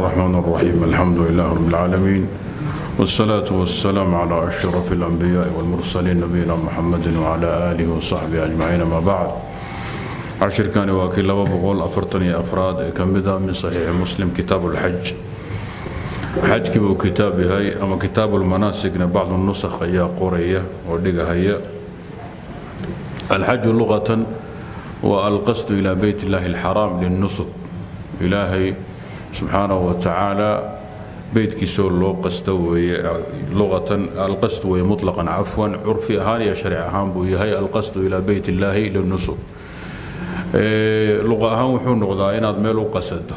الرحمن الرحيم الحمد لله رب العالمين والصلاة والسلام على أشرف الأنبياء والمرسلين نبينا محمد وعلى آله وصحبه أجمعين ما بعد عشر كان واكل لبا بقول أفرطني أفراد كمدا من صحيح مسلم كتاب الحج حج كبو كتاب هاي أما كتاب المناسك بعض النسخ هي قرية ودقة هي الحج لغة والقصد إلى بيت الله الحرام للنصب subxaanahu wa tacaala beydkiisoo loo qasta weeye luqatan alqasd weye muطlaqan cafwan curfi ahaan iyo sharci ahaan buu yahay alqasdu ilaa beyt illaahi linusub luqa ahaan wuxuu noqdaa inaad meel u qasato.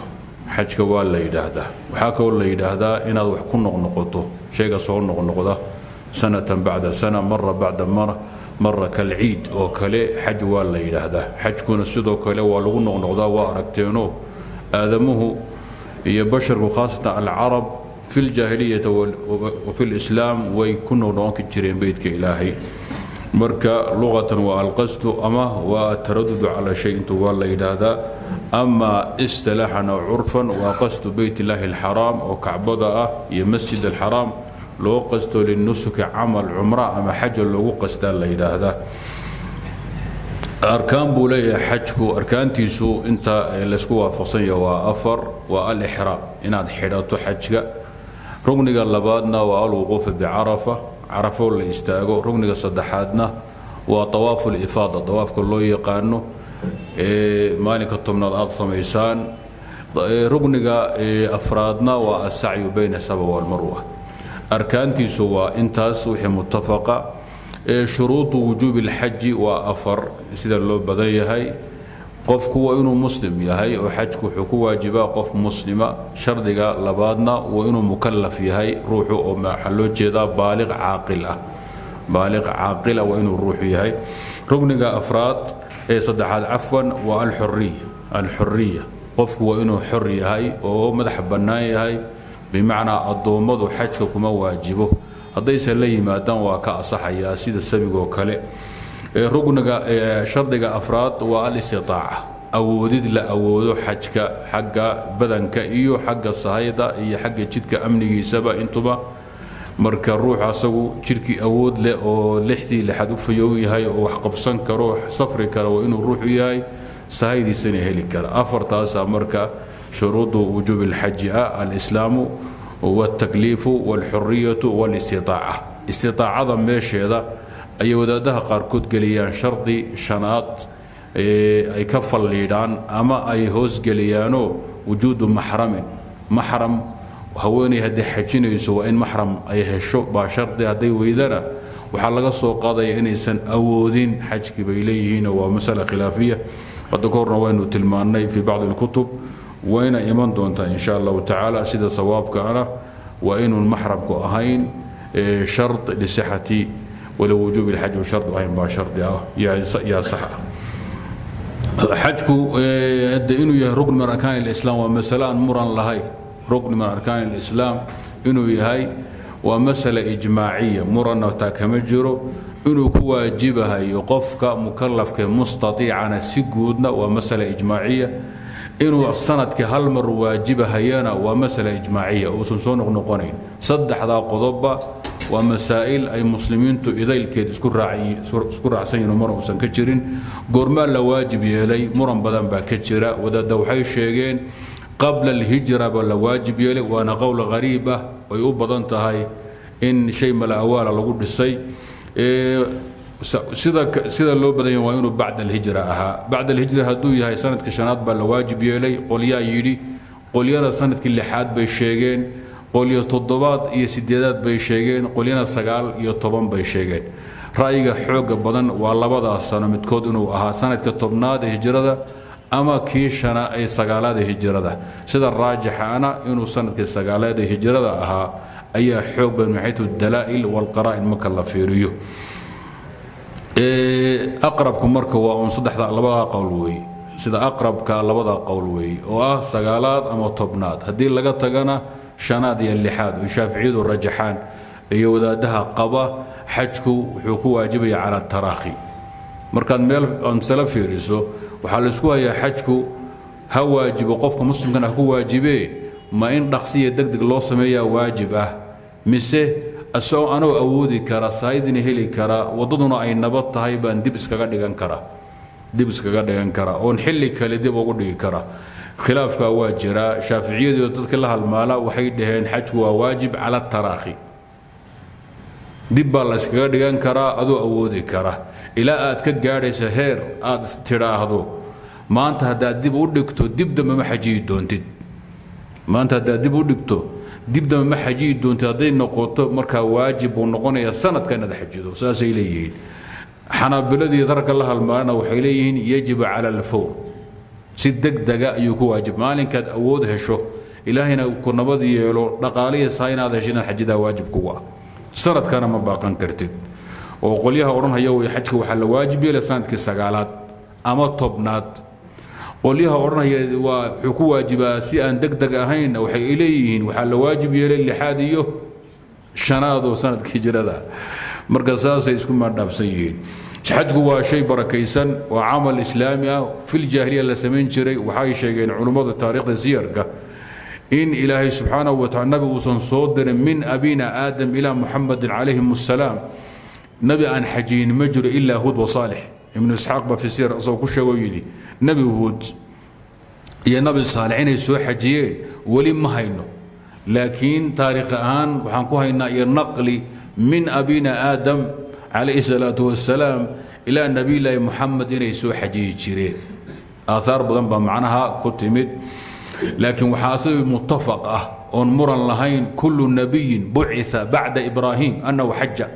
Xajka waa la yidhaahdaa. Waxaa kaloo la yidhaahdaa inaad wax ku noqnoqoto shayga soo noqnoqda sanatan bacda sana mara bacda mara mara kalciid oo kale xaj waa la yidhaahdaa. Xajkuna sidoo kale waa lagu noqnoqdaa waa aragteenoo aadamuhu iyo basharku khaasatan alcarab fi ljaahiliyati wafi lislaam way ku noqnoqon jireen beytka ilaahay. Marka luqatan waa alqasdu ama waa ataradudu cala shay intu waa la yidhaahdaa ama istilaaxan oo curfan waa qasdu beyt illaahi alxaraam oo kacbada ah iyo masjid alxaraam loo qasto linusuki camal cumra ama xaja loogu qastaa la yidhaahdaa arkaan buu leeyahay xajku arkaantiisu inta laysku waafaqsanya waa afar waa alixraam inaad xidhato xajka. Rugniga labaadna waa alwuquufa bicarafa. Carafo la istaago rugniga saddexaadna waa awaafu lifaada awaafka loo yaqaano. Ee maalinka tobnaad aad samaysaan. Rugniga afraadna waa asacyu bayna saba walmarwa arkaantiisu waa intaas wixii mutafaqa shuruudu wujuubi اlxaji waa afar sida loo badan yahay. Qofku waa inuu muslim yahay oo xajku wuxuu ku waajibaa qof muslima. Shardiga labaadna waa inuu mukalaf yahay ruuxu oo maxaa loo jeedaa baaliq caaqil ah. Baaliq caaqila waa inuu ruuxu yahay. Rugniga afraad ee saddexaad cafwan waa alxuriya alxuriya qofku waa inuu xor yahay oo madax bannaan yahay bimacnaa addoommadu xajka kuma waajibo haddaysan la yimaadaan waa ka asaxayaa sida sabigoo kale. Rugniga shardiga afraad waa alistitaaca awoodid la awoodo xajka xagga badanka iyo xagga sahayda iyo xagga jidka amnigiisaba intuba. Marka ruux asagu jidhkii awood leh oo lixdii lixaad u fayow yahay oo wax qabsan karo safri kara waa inuu ruuxu yahay sahaydiisana heli kara. Afartaasa marka shuruudu wujuubi ah alislaamu wاltakliifu wاlxuriyatu wاlistitaaca istiaacada meesheeda ayay wadaadaha qaarkood geliyaan shardi shanaad ay ka falliidhaan ama ay hoosgeliyaanoo wujuudu maxramin maxram haweeney hadday xajinayso waa in maxram ay hesho baa shardi hadday weydana waxaa laga soo qaadaya inaysan awoodin xajkii bay leeyihiin waa masala khilaafiya hadda ka horna waynu tilmaannay fii bacdi اlkutub wayna iman doontaa insha allahu tacaala sida sawaabkaana waa inuun maxramku ahayn shari lisixati waliwujuub ilxaj u shari ahayn baa shari ah yaa sax ah. Xajku de inuu yahay rugni min arkaan اlislaam waa masale aan muran lahayn rugni min arkaan اlislaam inuu yahay waa masale ijmaaciya muranna taa kama jiro. Inuu ku waajibahayo qofka mukalafka mustaiicana si guudna waa masale ijmaaciya inuu sannadkii hal mar waajibahayana waa masala ijmaaciya uusan soo noqnoqonayn saddexdaa qodobba waa masaa'il ay muslimiintu idaylkeed isku raacsan yihiin mar uusan ka jirin. Goormaa la waajib yeelay muran badan baa ka jira. Wadaadda waxay sheegeen qabla alhijra baa la waajib yeelay waana qowl hariib ah. Ay u badan tahay in shay mala lagu dhisay sida loo badanya waa inuu bacd alhijra ahaa. Bacd alhijra hadduu yahay sanadka shanaad baa la waajib yeelay. Qolyaa yidhi qolyada sannadkii lixaad bay sheegeen. Qolyo toddobaad iyo sideedaad bay sheegeen. Qolyana sagaal iyo toban bay sheegeen. Ra'yiga xooga badan waa labadaas sano midkood inuu ahaa sanadka tobnaad ee hijrada ama kii sagaalaad ee hijrada. Sida raajixana inuu sannadkii sagaalaad ee hijrada ahaa ayaa xoog badan. Maxaytu dalaa'il walqaraa'in marka la fiiriyo aqrabku marka waa uun saddexda labadaa qowl weeye sida aqrabka labadaa qowl weeye oo ah sagaalaad ama tobnaad. Haddii laga tagana shanaad iyo lixaad oo shaaficiyadu rajaxaan iyo wadaadaha qaba xajku wuxuu ku waajibaya cala taraakhi. Markaad meel masale fiiriso waxaa laysku hayaa xajku ha waajibo qofka muslimkana ha ku waajibee? Ma in dhaqsiya degdeg loo sameeyaa waajib ah. Mise isagoo anoo awoodi kara saayidina heli kara waddaduna ay nabad tahay baan dib iskaga dhigan kara. Dib iskaga dhigan kara oon xilli kale dib ugu dhigi kara. Khilaafkaa waa jiraa shaaficiyadu dadka la halmaala waxay dhaheen xajku waa waajib cala taraakhi. Dib baa la yskaga dhigan karaa adoo awoodi kara. Ilaa aad ka gaadhaysa heer aad tidhaahdo. Maanta haddaad dib u dhigto dib dambe ma xajiyi doontid. Maanta haddaad dib u dhigto dib dambe ma xajiyi doontid. Hadday noqoto markaa waajib buu noqonaya sanadka inaad xajido saasay leeyihiin. Xanaabiladii darka la halmaalana waxay leeyihiin yajibu cala alfawr si degdega ayuu ku waajib. Maalinkaad awood hesho ilaahayna ku nabad yeelo dhaqaalihiisaa inaad hesho inaad xajidaa waajib kugu sanadkana ma baaqan kartid. Oo qolyaha odhanhaya way xajka waxaa la waajib yeela sannadkii sagaalaad ama tobnaad qolyaha odhanaya waa wuxuu ku waajibaa si aan deg deg ahayn waxay leeyihiin waxaa la waajib yeelay lixaad iyo shanaad oo sannadkii jirada marka saasay isku maadhaafsan yihiin. Xajku waa shay barakaysan waa camal islaami ah. Filjaahiliya la samayn jiray. Waxay sheegeen culummada taariikhda siyarka in ilaahay subxaanahu wataala nabi uusan soo dirin min abina aadam ilaa muxamadin calayhim assalaam nabi aan xajiyin ma jiro ilaa hud wa saalix ibnu isxaaq ba fi siyar asagoo ku sheegoo yidhi nebi huud iyo nabi saalix inay soo xajiyeen weli ma hayno. Laakiin taariikh ahaan waxaan ku haynaa iyo naqli min abina aadam calayhi salaatu wasalaam ilaa nebiyulaahi muxamed inay soo xajiyi jireen. Aaaar badan baa macnaha ku timid. Laakiin waxaa asaga muttafaq ah oon muran lahayn kullu nabiyin bucita bacda ibraahim annahu xaja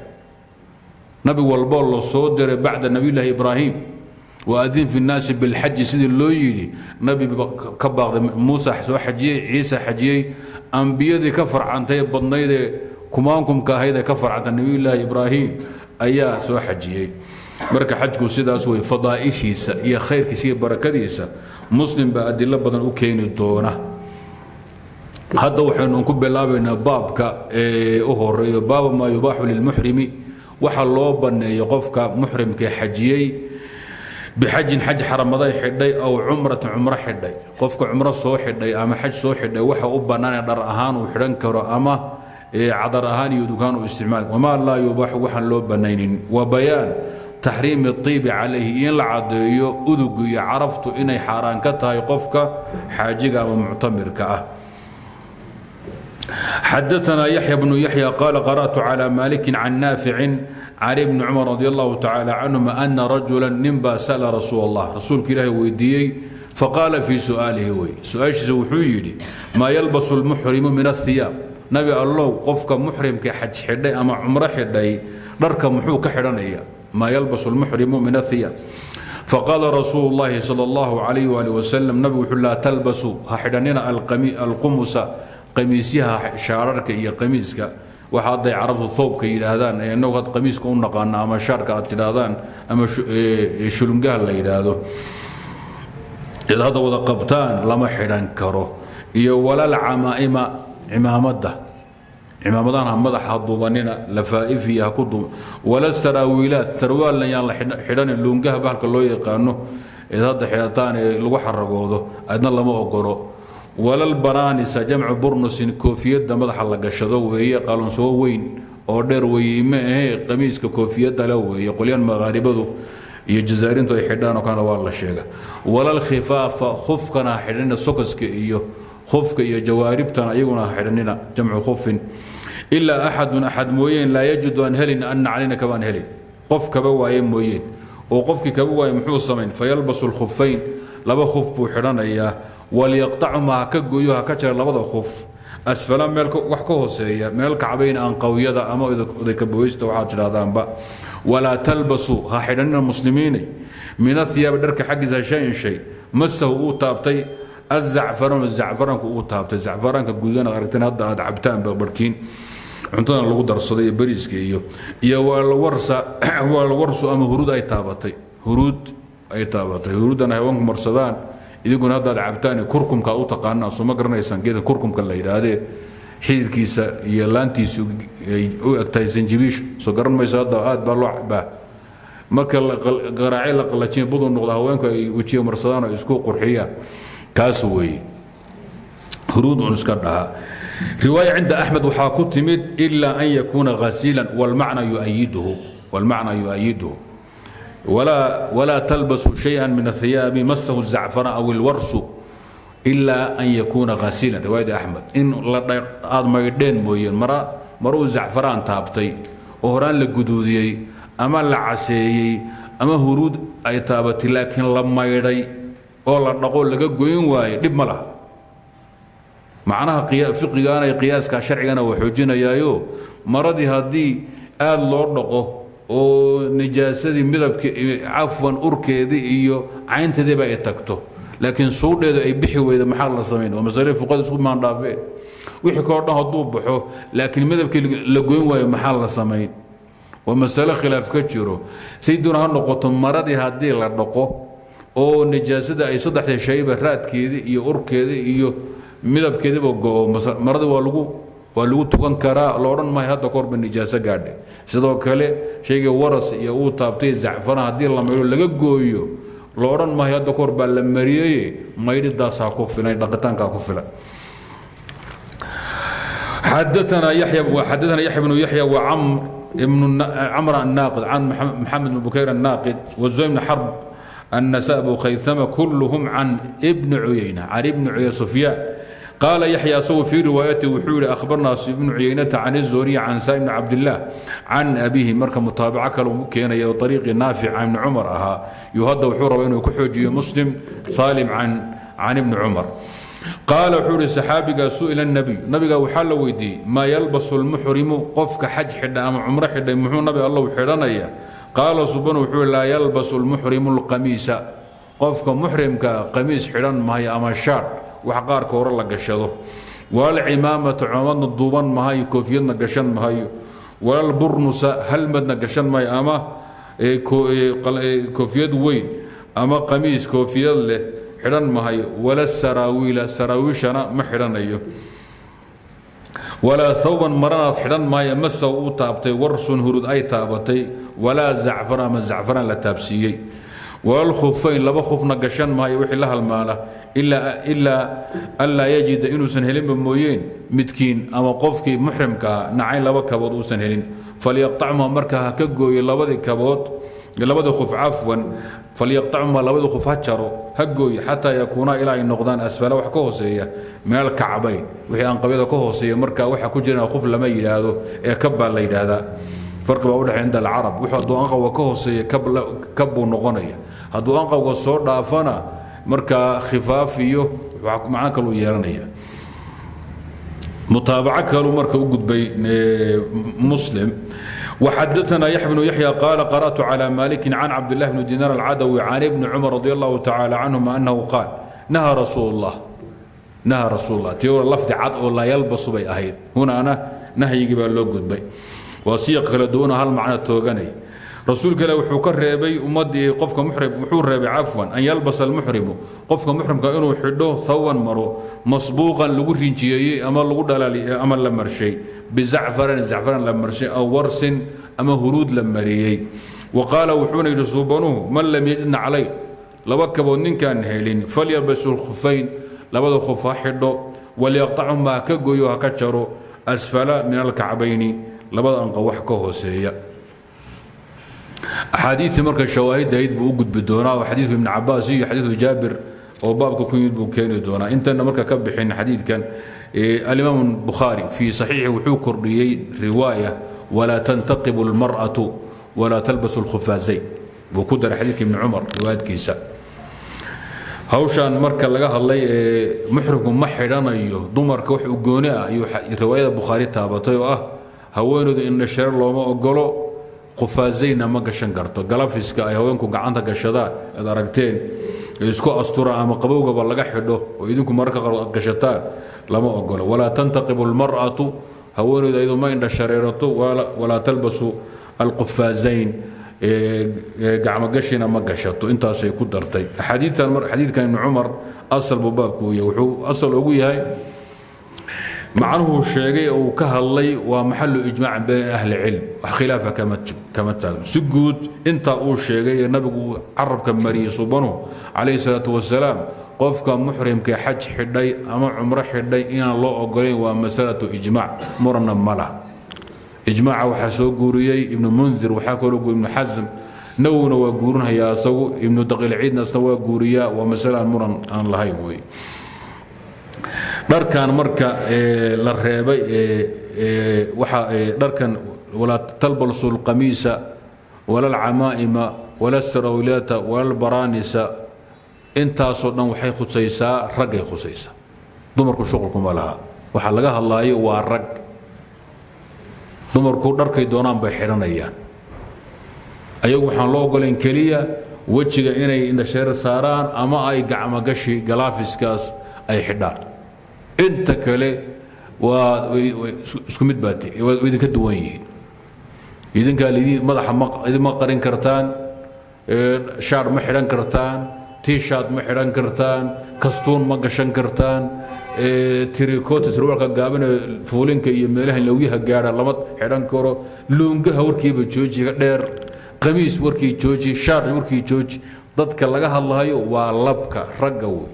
nabi walboo la soo diray bacda nabiyulaahi ibraahim. Waadin fi nnaasi bilxaji sidii loo yidhi. Nabi ka baaqday muuse soo xajiyey ciise xajiyey. Ambiyadii ka farcantay badnaydee kumaankumka ahaydee ka farcantay nabiyulaahi ibraahim ayaa soo xajiyey. Marka xajku sidaas wey fadaa'ishiisa iyo khayrkiisa iyo barakadiisa muslim baa adilo badan u keeni doona. Hadda waxaynu ku bilaabaynaa baabka ee u horeeyo baaba maa yubaaxu lilmuxrimi waxa loo banneeyo qofka muxrimkee xajiyey bixajin xaj xaramaday xidhay aw cumratin cumro xidhay. Qofka cumro soo xidhay ama xaj soo xidhay waxa u bannaanee dhar ahaan uu xidhan karo ama cadar ahaan iyo dukaan uu isticmaal wamaa laa yubaaxu waxaan loo bannaynin waa bayaan taxriimi اطiibi calayhi iyo in la caddeeyo udugu iyo caraftu inay xaaraan ka tahay qofka xaajiga ama muctamirka ah xadaثna yaxya bnu yaxya qaala qarأtu calى maliki can naaficin cali bni cumar radi allahu tacala canhuma ana rajula ninbaa sa'la rasuul allah rasuulka ilaahi weydiiyey faqaala fii su'aalihi wey su-aashiisa wuxuu yidhi maa yalbasu اlmuxrimu min aلhiyaab nabi allow qofka muxrimka xaj xidhay ama cumro xidhay dharka muxuu ka xidhanaya maa yalbasu اlmuxrimu min ahiyaab faqaala rasuulu اllahi salى اllahu calayh wali wasalam nabigu wuxuu laa talbasu ha xidhanina alqumusa qamiisyaha shaararka iyo qamiiska. Waxa hadday carabtu thoobka yidhaahdaan inagu had qamiiska u naqaano ama shaarka aad tidhaahdaan ama shulungaha la yidhaahdo. Id hadda wada qabtaan lama xidhan karo. Iyo walal camaa'ima cimaamadda cimaamadahan ha madaxa dubanina lafaa'ifiya ku dub. Wala saraawiilaad sarwaalna yaan la xidhanin luungaha bahalka loo yaqaano. Eed hadda xidhataan ee lagu xaragoodo adna lama ogolo walal banaanisa jamcu burnusin koofiyadda madaxa la gashado weeye qalunsoo weyn oo dheer weeye ma ahee qamiiska koofiyadda le weeye. Qolyan maqaaribadu iyo jazaarintu ay xidhaan oo kalena waa la sheega. Walal khifaafa khufkana ha xidhanina sokoska iyo khufka iyo jawaaribtan ayaguna ha xidhanina jamcu khufin. Ilaa axadun axad mooyeen laa yajidu aan helin anna calayna kabaan helin. Qof kaba waaye mooyeen. Oo qofkii kaba waaye muxuu samayn fayalbasu lkhufayn laba khuf buu xidhanayaa walyaqطachuma ha ka gooyo ha ka jara labada khuf asfala meel wax ka hooseeya meel kacbayn aan qawyada ama odaykaboysta waxaad tidhahdaanba walaa talbasuu ha xidhanina muslimiinay min athiyaabi dharka xaggiisa shayin shay. Masahu uu taabtay azacfaranu zacfaranku uu taabtay. Zacfaraanka gudan aragteen hadda aad cabtaanba barhkiin cuntadan lagu darsaday bariiska iyo iyo waalwarsu ama huruud ay taabatay. Huruud ay taabatay. Huruuddan haywaanku marsadaan idinkuna haddaad cabtaan kurkumka u taqaanaan suma garanaysaan geedka kurkumka la yidhaahdee xididkiisa iyo laantiisu ay u egtahay sanjibiish soo garan mayso aad baa loo cabaa marka garaace la qallajiya buduu noqda haweenku ay wejiga marsadaan oo isku qurxiyaan kaas weeye. Huruud un iska dhaha. Riwaaya cinda axmed waxaa ku timid ila an yakuuna hasiilan walmacna yuayiduhu walmacna yuayiduhu walaa walaa talbasu shayئa min athiyaabi masahu الzacfara aw ilwarsu ilaa an yakuuna hasiilan riwaayada axmed in aad maydheen mooyeen mara maruu zacfaraan taabtay oo horaan la guduudiyey ama la caseeyey ama huruud ay taabatay laakiin la maydhay oo la dhaqo laga goyn waaye dhib ma laha macnaha fiqigaana qiyaaska sharcigana waa xoojinayaayo maradii haddii aad loo dhaqo oo nijaasadii midabki cafwan urkeedii iyo caynteediiba ay tagto. Laakiin suudheedu ay bixi weyda maxaa la samayn waa masale fuqada isku maandhaafeen wixii kao dhan hadduu baxo laakiin midabkii la goyn waayo maxaa la samayn waa masale khilaaf ka jiro. Sayduna ha noqoto maradii haddii la dhaqo oo nijaasada ay saddexda shayba raadkeedii iyo urkeedii iyo midabkeediiba go-o maradii waa lagu waa lagu tukan karaa la odhan maayo hadda korba nijaaso gaadhe sidoo kale shayga waras iyo uu taabtay zacfana haddii la maydho laga gooyo la odhan maayo hadda kahor baa la mariyey maydhidaasaa ku filan dhaqitaankaa ku filan xadaana yaya xadaana yaxya bnu yaxya wa camr ibn camr الnaaqid can maxamed bn bukayr الnaaqid wazuhaym bn xarb النساء أبو خيثمة qaala yaxya isagu fii riwaayati wuxuu yihi ahbarna ibnu cuyaynata can izoriya can saa bni cabdilaah can abiihi marka mutaabaco kale u keenaya oo ariiqii naafic can ibni cumar ahaa yu hadda wuxuu raba inuu ku xoojiyo muslim saalim can ibni cumar qaala wuxuu ihi saxaabigaa su'ila nabiy nabiga waxaa la weydiiyey maa yalbasu lmuxrimu qofka xaj xidha ama cumro xidhay muxuu nabi allow xidhanaya qaala subanu wuxuu laa yalbasu lmuxrimu lqamiisa qofka muxrimka qamiis xidhan maayo ama shaadh wax qaarka hore la gashado. Walcimaamatu cumadna duuban mahayo koofiyadna gashan mahayo walalburnusa halmadna gashan maayo ama koofiyad weyn ama qamiis koofiyad leh xidhan mahayo wala saraawiila saraawiishana ma xidhanayo walaa hawban maranaad xidhan maayo masaw u taabtay warsun hurud ay taabatay. Walaa zacfar ama zacfaran la taabsiiyey walalkhufayn laba khufna gashan maayo wixii la halmaala. Ilaa anlaa yajida inuusan helinba mooyeen midkiin ama qofkii muxrimkaa nacayn laba kabood uusan helin. Falyaqطachuma markaa ha ka gooyo labadii kabood labadii khuf cafwan falyaqطachuma labadii khuf ha jaro ha gooyo xataa yakuuna ilaa ay noqdaan asfala wax ka hooseeya min alkacbayn wixii aan qabyada ka hooseeya markaa waxa ku jirana khuf lama yidhaahdo ee kab baa la yidhaahdaa farqi baa udhexeyn alcarab. Wuxuu addoanqawga ka hooseeya kabbuu noqonaya. Hadduu anqawga soo dhaafana markaa khifaaf iyo macaan kaluu yeelanaya. Mutaabaco kaluu marka u gudbay muslim waxadaanaa yaxya bnu yaxya qaala qara'tu calى malikin can cabdillahi bni dinaar alcadawi can ibni cumar radi allahu tacaala canhuma annahu qaal nahaa rasuul اllah nahaa rasuul lah ti lafdi cad oo laa yalbasu bay ahayd. Hunaana nahyigii baa loo gudbay waa siiq kala duwana hal macno tooganay. Rasuulka ilaah wuxuu ka reebay ummaddii qofka muxrim wuxuu reebay cafwan an yalbasa almuxrimu qofka muxrimka inuu xidho hawan maro masbuuqan lagu rinjiyeeyey ama lagu dhalaali ama la marshay. Bizacfaran zacfaran la marshay aw warsin ama huruud la mariyey. Wa qaala wuxuuna yidhi suubanuhu man lam yajidna calay? Laba kabood ninkaan helin falyalbasu lkhufayn labada khuf ha xidho walyaqطachuma ha ka goyo ka jaro asfala min alkacbayni labada anqa wax ka hooseeya. Axaadiiii marka shawaahiddahayd buu u gudbi doonaa oo xadiiu ibn cabaas iyo xadiiu jaabir oo baabka ku yimid buu doonaa. Intana marka ka bixin xadiidkan alimaam bukhaari fii saxiixi wuxuu kordhiyey riwaaya walaa tantaqibu اlmar'atu walaa talbasu اlkhufaazayn buu ku daray xadiidka ibni cumar riwaayadkiisa. Hawshan marka laga hadlay ee muxrimku ma dumarka wax u gooni ah ayuu riwaayada bukhaari taabatay oo ah haweenoodu indha shareer looma ogolo khufaazaynna ma gashan karto. Galafiska ay haweenku gacanta gashadaan aad aragteen isku asturaan ama qabowgaba laga xidho oo idinku mararka qaar aad gashataan lama ogolo walaa tantaqibu almar'atu haweeneydu ayadu ma indha shareerato walaa talbasu alqufaazayn gacmogashina ma gashato. Intaasay ku dartay. Xadiidkan ibni cumar asal buu baabku wuxuu asal ugu yahay macnuhuu sheegay oo uu ka hadlay waa maxalu ijmaac bayn ahli cilm. Wax khilaafa kama taagno. Si guud intaa uu sheegay ee nabigu carabka mariyey subanuhu calayhi salaatu wasalaam qofka muxrimka xaj xidhay ama cumro xidhay inaan loo ogolayn waa masalatu ijmaac muranna ma lah ijmaaca waxaa soo guuriyey ibnu mundir waxaa kaloo guuriy ibnu xasm. Nawowna waa guurinhayaa asagu ibnu daqiilciidna asna waa guuriyaa waa masale muran aan lahayn wey dharkan marka la reebay waxa dharkan walaa talbalsu lqamiisa wala alcamaa'ima wala sarawilata wala albaraanisa intaasoo dhan waxay khusaysaa raggay khusaysaa. Dumarku shuqulkuma laha. Waxaa laga hadlaayo waa rag. Dumarku dharkay doonaan bay xidhanayaan ayagu waxaan loo ogolayn keliya wejiga inay indhasheer saaraan ama ay gacmogashi galaafiskaas ay xidhaan inta kale waa isku mid baat idinka duwan yihiin. Idinkaa madaxa ma qarin kartaan shaar ma xidhan kartaan tishat ma xidhan kartaan kastuun ma gashan kartaan tirikota sarwaalka gaabane fuulinka iyo meelaha lawyaha gaadha lama xidhan karo luungaha warkiiba joojiga dheer qamiis warkii jooji shaar warkii jooji dadka laga hadlahayo waa labka ragga wey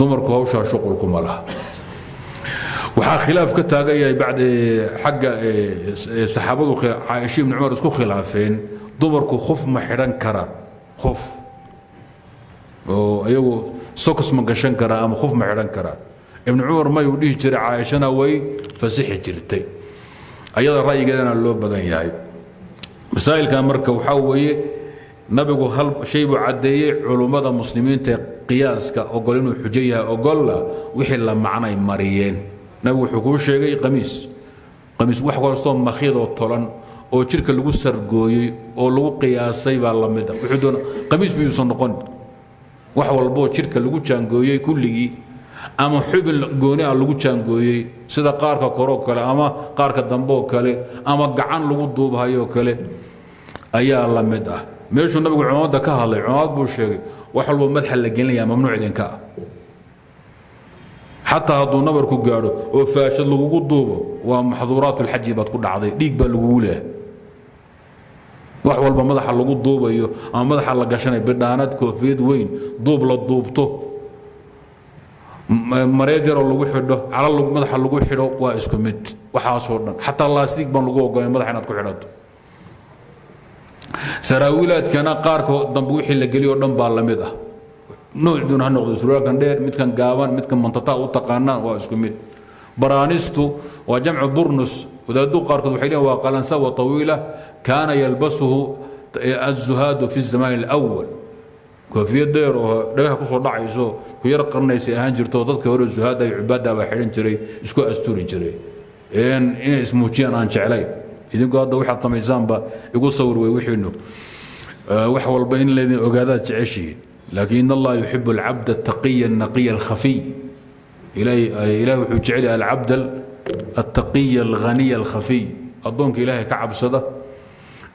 dumarku hawshaa shuqulkuma laha. Waxaa khilaaf ka taagan yahay bacd xagga saxaabadu caaisha ibni cumar isku khilaafeen dumarku khuf ma xidhan karaan khuf. Oo iyagu sokos ma gashan karaan ama khuf ma xidhan karaan ibnu cumar mayuu dhihi jiray caaishana way fasixi jirtay. Ayada ra'yigeedana loo badan yahay. Masaa'ilkan marka waxaa weeye nabigu shay buu caddeeyey culummada muslimiinta qiyaaska ogol inuu xujo yahay ogolla wixii la macnay mariyeen. Nabigu wuxuu kuu sheegay qamiis. Qamiis wax kastoo makhidoo tolan oo jidhka lagu sargooyey oo lagu qiyaasay baa la mid wuxuu doona qamiis miyuusan noqon. Wax walboo jidhka lagu jaangooyey kulligii ama xubin gooni ah lagu jaangooyey sida qaarka koroo kale ama qaarka dambeoo kale ama gacan lagu duubhayoo kale ayaa la mid ah meeshuu nabigu cumamadda ka hadlay cumamad buu sheegay wax walbo madaxa la gelinaya mamnuuc idinka ah. Xataa hadduu nabarku gaadho oo faashad lagugu duubo waa maxduuraat ulxaji baad ku dhacday dhiig baa lagugu leehay wax walba madaxa lagu duubayo ama madaxa la gashanay bidhaanad koofiyad weyn duub la duubto. Mareed yaroo lagu xidho cala madaxa lagu xidho waa isku mid waxaasoo dhan. Xataa laastig baan lagu ogolay madaxa inaad ku xidhato saraawiilaadkana qaarka dambe wixii la geliyo dhan baa la mid ah. Noocdun ha noqdo surwaalkan dheer midkan gaaban midkan mantataa u taqaanaan waa isku mid. Baraanistu waa jamcu burnus. Wadaadu qaarkood waxay leeyihiin waa qalansa wa tawiila. Kaana yalbasuhu azuhaadu fi zamaan alawal koofiyad dheer oo dhagaha ku dhacayso ku yar qarnaysay ahaan jirto dadka hore zuhaada iyo cubaada baa xidhan jiray isku asturi jiray. Inay ismuujiyaan aan jeclayn idinku hadda waxaad samaysaanba igu sawirwey wixiinu wax walba in laydin ogaadaad jeceshihiin laakiin in allah yuxib alcabd ataqiya anaqiya alkhafiy ilaahay wuxuu jecel yahay alcabd altaqiya alhaniya alkhafiy addoonka ilaahay ka cabsada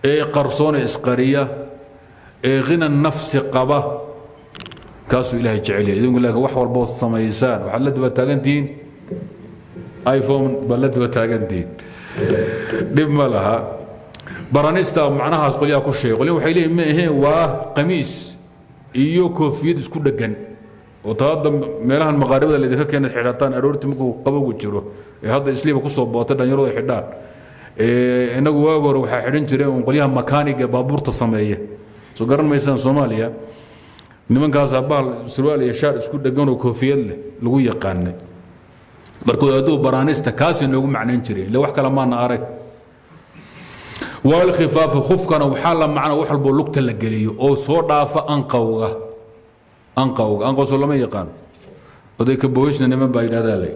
ee qarsoona isqariya ee khina nafsi qaba kaasuu ilahay jecel yahay. Idinku laakiin wax walbaood samaysaan. Waxaad la daba taagantihiin iphone baad la daba taagantihiin dhib ma laha. Baranista macnahaas qolyaha ku sheegay qolya waxay leeyihiin ma aheen waa qamiis iyo koofiyad isku dhegan oo ta hadda meelahan maqaaribada laydinka keenad xidhataan aroortii markuu qabowgu jiro ee hadda isliiba ku soo bootay dhalinyaradu ay xidhaan. Innagu waagi hore waxaa xidhan jireen un qolyaha makaaniga baabuurta sameeya. Soo garan maysaan soomaaliya. Nimankaasaa bahal surwaal iyo shaar isku dhegan oo koofiyad leh lagu yaqaanay markuu aduu baraanista kaasay noogu macnayn jireen ille wax kale maana arag. Walkhifaafu khufkana waxaa la macna wax walboo lugta la geliyo oo soo dhaafa anqawga anqawga anqawsoo lama yaqaan. Oday ka bohoysna niman baa yidhahdaa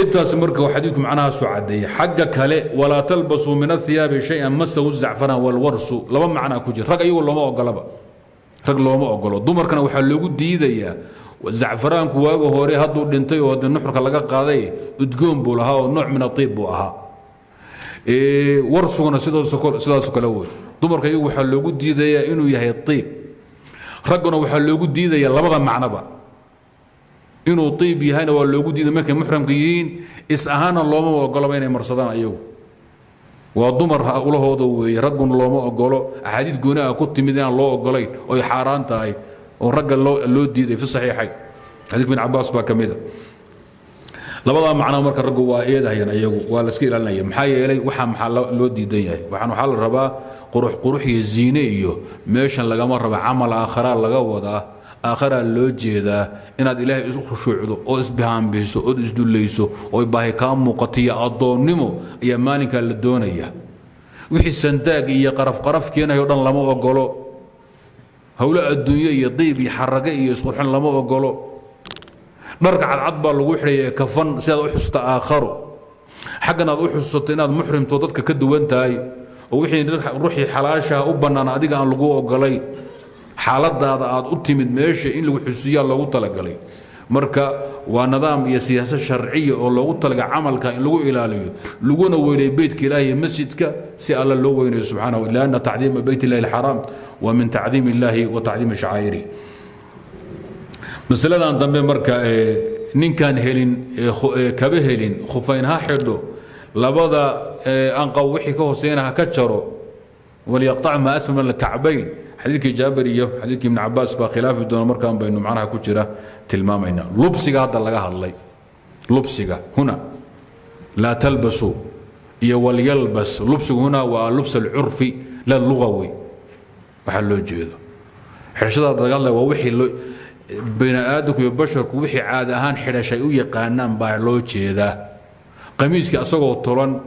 intaas marka xadiidku macnahaasoo caddeeyey xagga kale walaa talbasuu min athiyaabi shay-an masahu zacfaraan walwarsu laba macnaa ku jira. Rag ayagu looma ogolaba rag looma ogolo dumarkana waxaa loogu diidayaa zacfaraanku waaga hore hadduu dhintay oo de nuxurka laga qaaday udgoon buu lahaa oo nooc min aiib buu ahaa. Warsuguna sidaasoo kale wey dumarka iyagu waxaa loogu diidayaa inuu yahay iib ragguna waxaa loogu diidaya labada macnoba. Inuu iib yahayna waa loogu diiday markay muxramka yihiin is ahaana looma ogolaba inay marsadaan ayagu waa dumar ulahooda weeye ragguna looma ogolo axaadiid gooni ah ku timid inaan loo ogolayn oy xaaraan tahay oo ragga loo diiday fi saxiixayn xadiidka bin cabaas baa ka mida labadaa marka raggu waa eedahayan ayagu waa laska ilaalinaya maxaa yeelay waxaa maxaa loo diidan waxaan waxaa la rabaa qurux qurux iyo ziine iyo meeshan lagama raba camal aakharaa laga wadaa aakharaa loo jeedaa inaad ilaahay isu khushuucdo oo isbihaanbihiso ood isdullayso oo baahi kaa muuqatiyo addoonnimo ayaa maalinkaa la doonaya. Wixii sandaag iyo qarafqaraf keenayo dhan lama ogolo howlo adduunyo iyo diib iyo xarage iyo isqurxin lama ogolo dharka cadcad baa lagu xidhaya ee kafan si aad u xusuusta aakharo xaggan aad u xusuusato inaad muxrimto dadka ka duwan tahay oo wixii ruuxii xalaashaha u bannaan adiga aan lagu ogolay. Xaaladaada aad u timid meesha in lagu xusuusiyaa loogu talagalay marka waa nidaam iyo siyaasad sharciya oo loogu talaga camalka in lagu ilaaliyo laguna weynayo beytka ilaahi iyo masjidka si alla loo weynayo subxaanahu lianna tacdiima beyt illahi alxaraam waa min tacdiim illaahi wa tacdiimi shacaa'irihi masaladan dambe marka ninkaan helin kaba helin khufayn ha xidho labada anqaw wixii ka hooseyna ha ka jaro walyaqtac maa asfal min alkacbayn xadiidkii jaabir iyo xadiidkii ibn cabaas baa khilaafi doona markaan baynu macnaha ku jira tilmaamayna. Lubsiga hadda laga hadlay. Lubsiga huna. Laa talbasu. Iyo walyalbas lubsigu huna waa lubs alcurfi la lugawi. Waxaa loo jeedo. Xidhashada hadlay waa wixii aadamku iyo basharku wixii caadi ahaan xidhashay u yaqaanaan baa loo jeedaa. Qamiiska asagoo tolan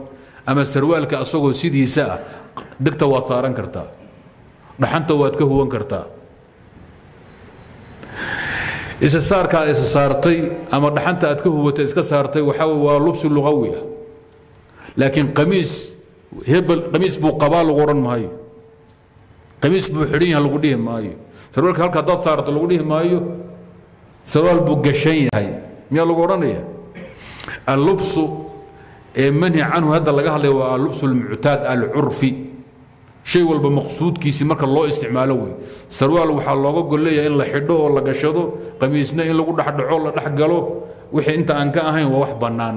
ama sarwaalka asagoo sidiisa ah degta saaran kartaa dhaxanta waad ka huwan kartaa. Isa saarka aad isa saartay ama dhaxanta aad ka huwatay iska saartay waxaa waa lubsi lugawi ah. Laakiin qamiis hebel qamiis buu qabaa lagu odhan maayo. Qamiis buu xidhan yaha lagu dhihi maayo. Sarwaalka halka haddaad saarto lagu dhihi maayo sarwaal buu gashan yahay. Miyaa lagu odhanaya allubsu ee manhi canhu hadda laga hadlaya waa allubsu almuctaad alcurfi shay walba maqsuudkiisii marka loo isticmaalo wey sarwaal waxaa looga golleeyaha in la xidho oo la gashado qamiisna in lagu dhexdhaco la dhexgalo wixii inta aan ka ahayn waa wax bannaan.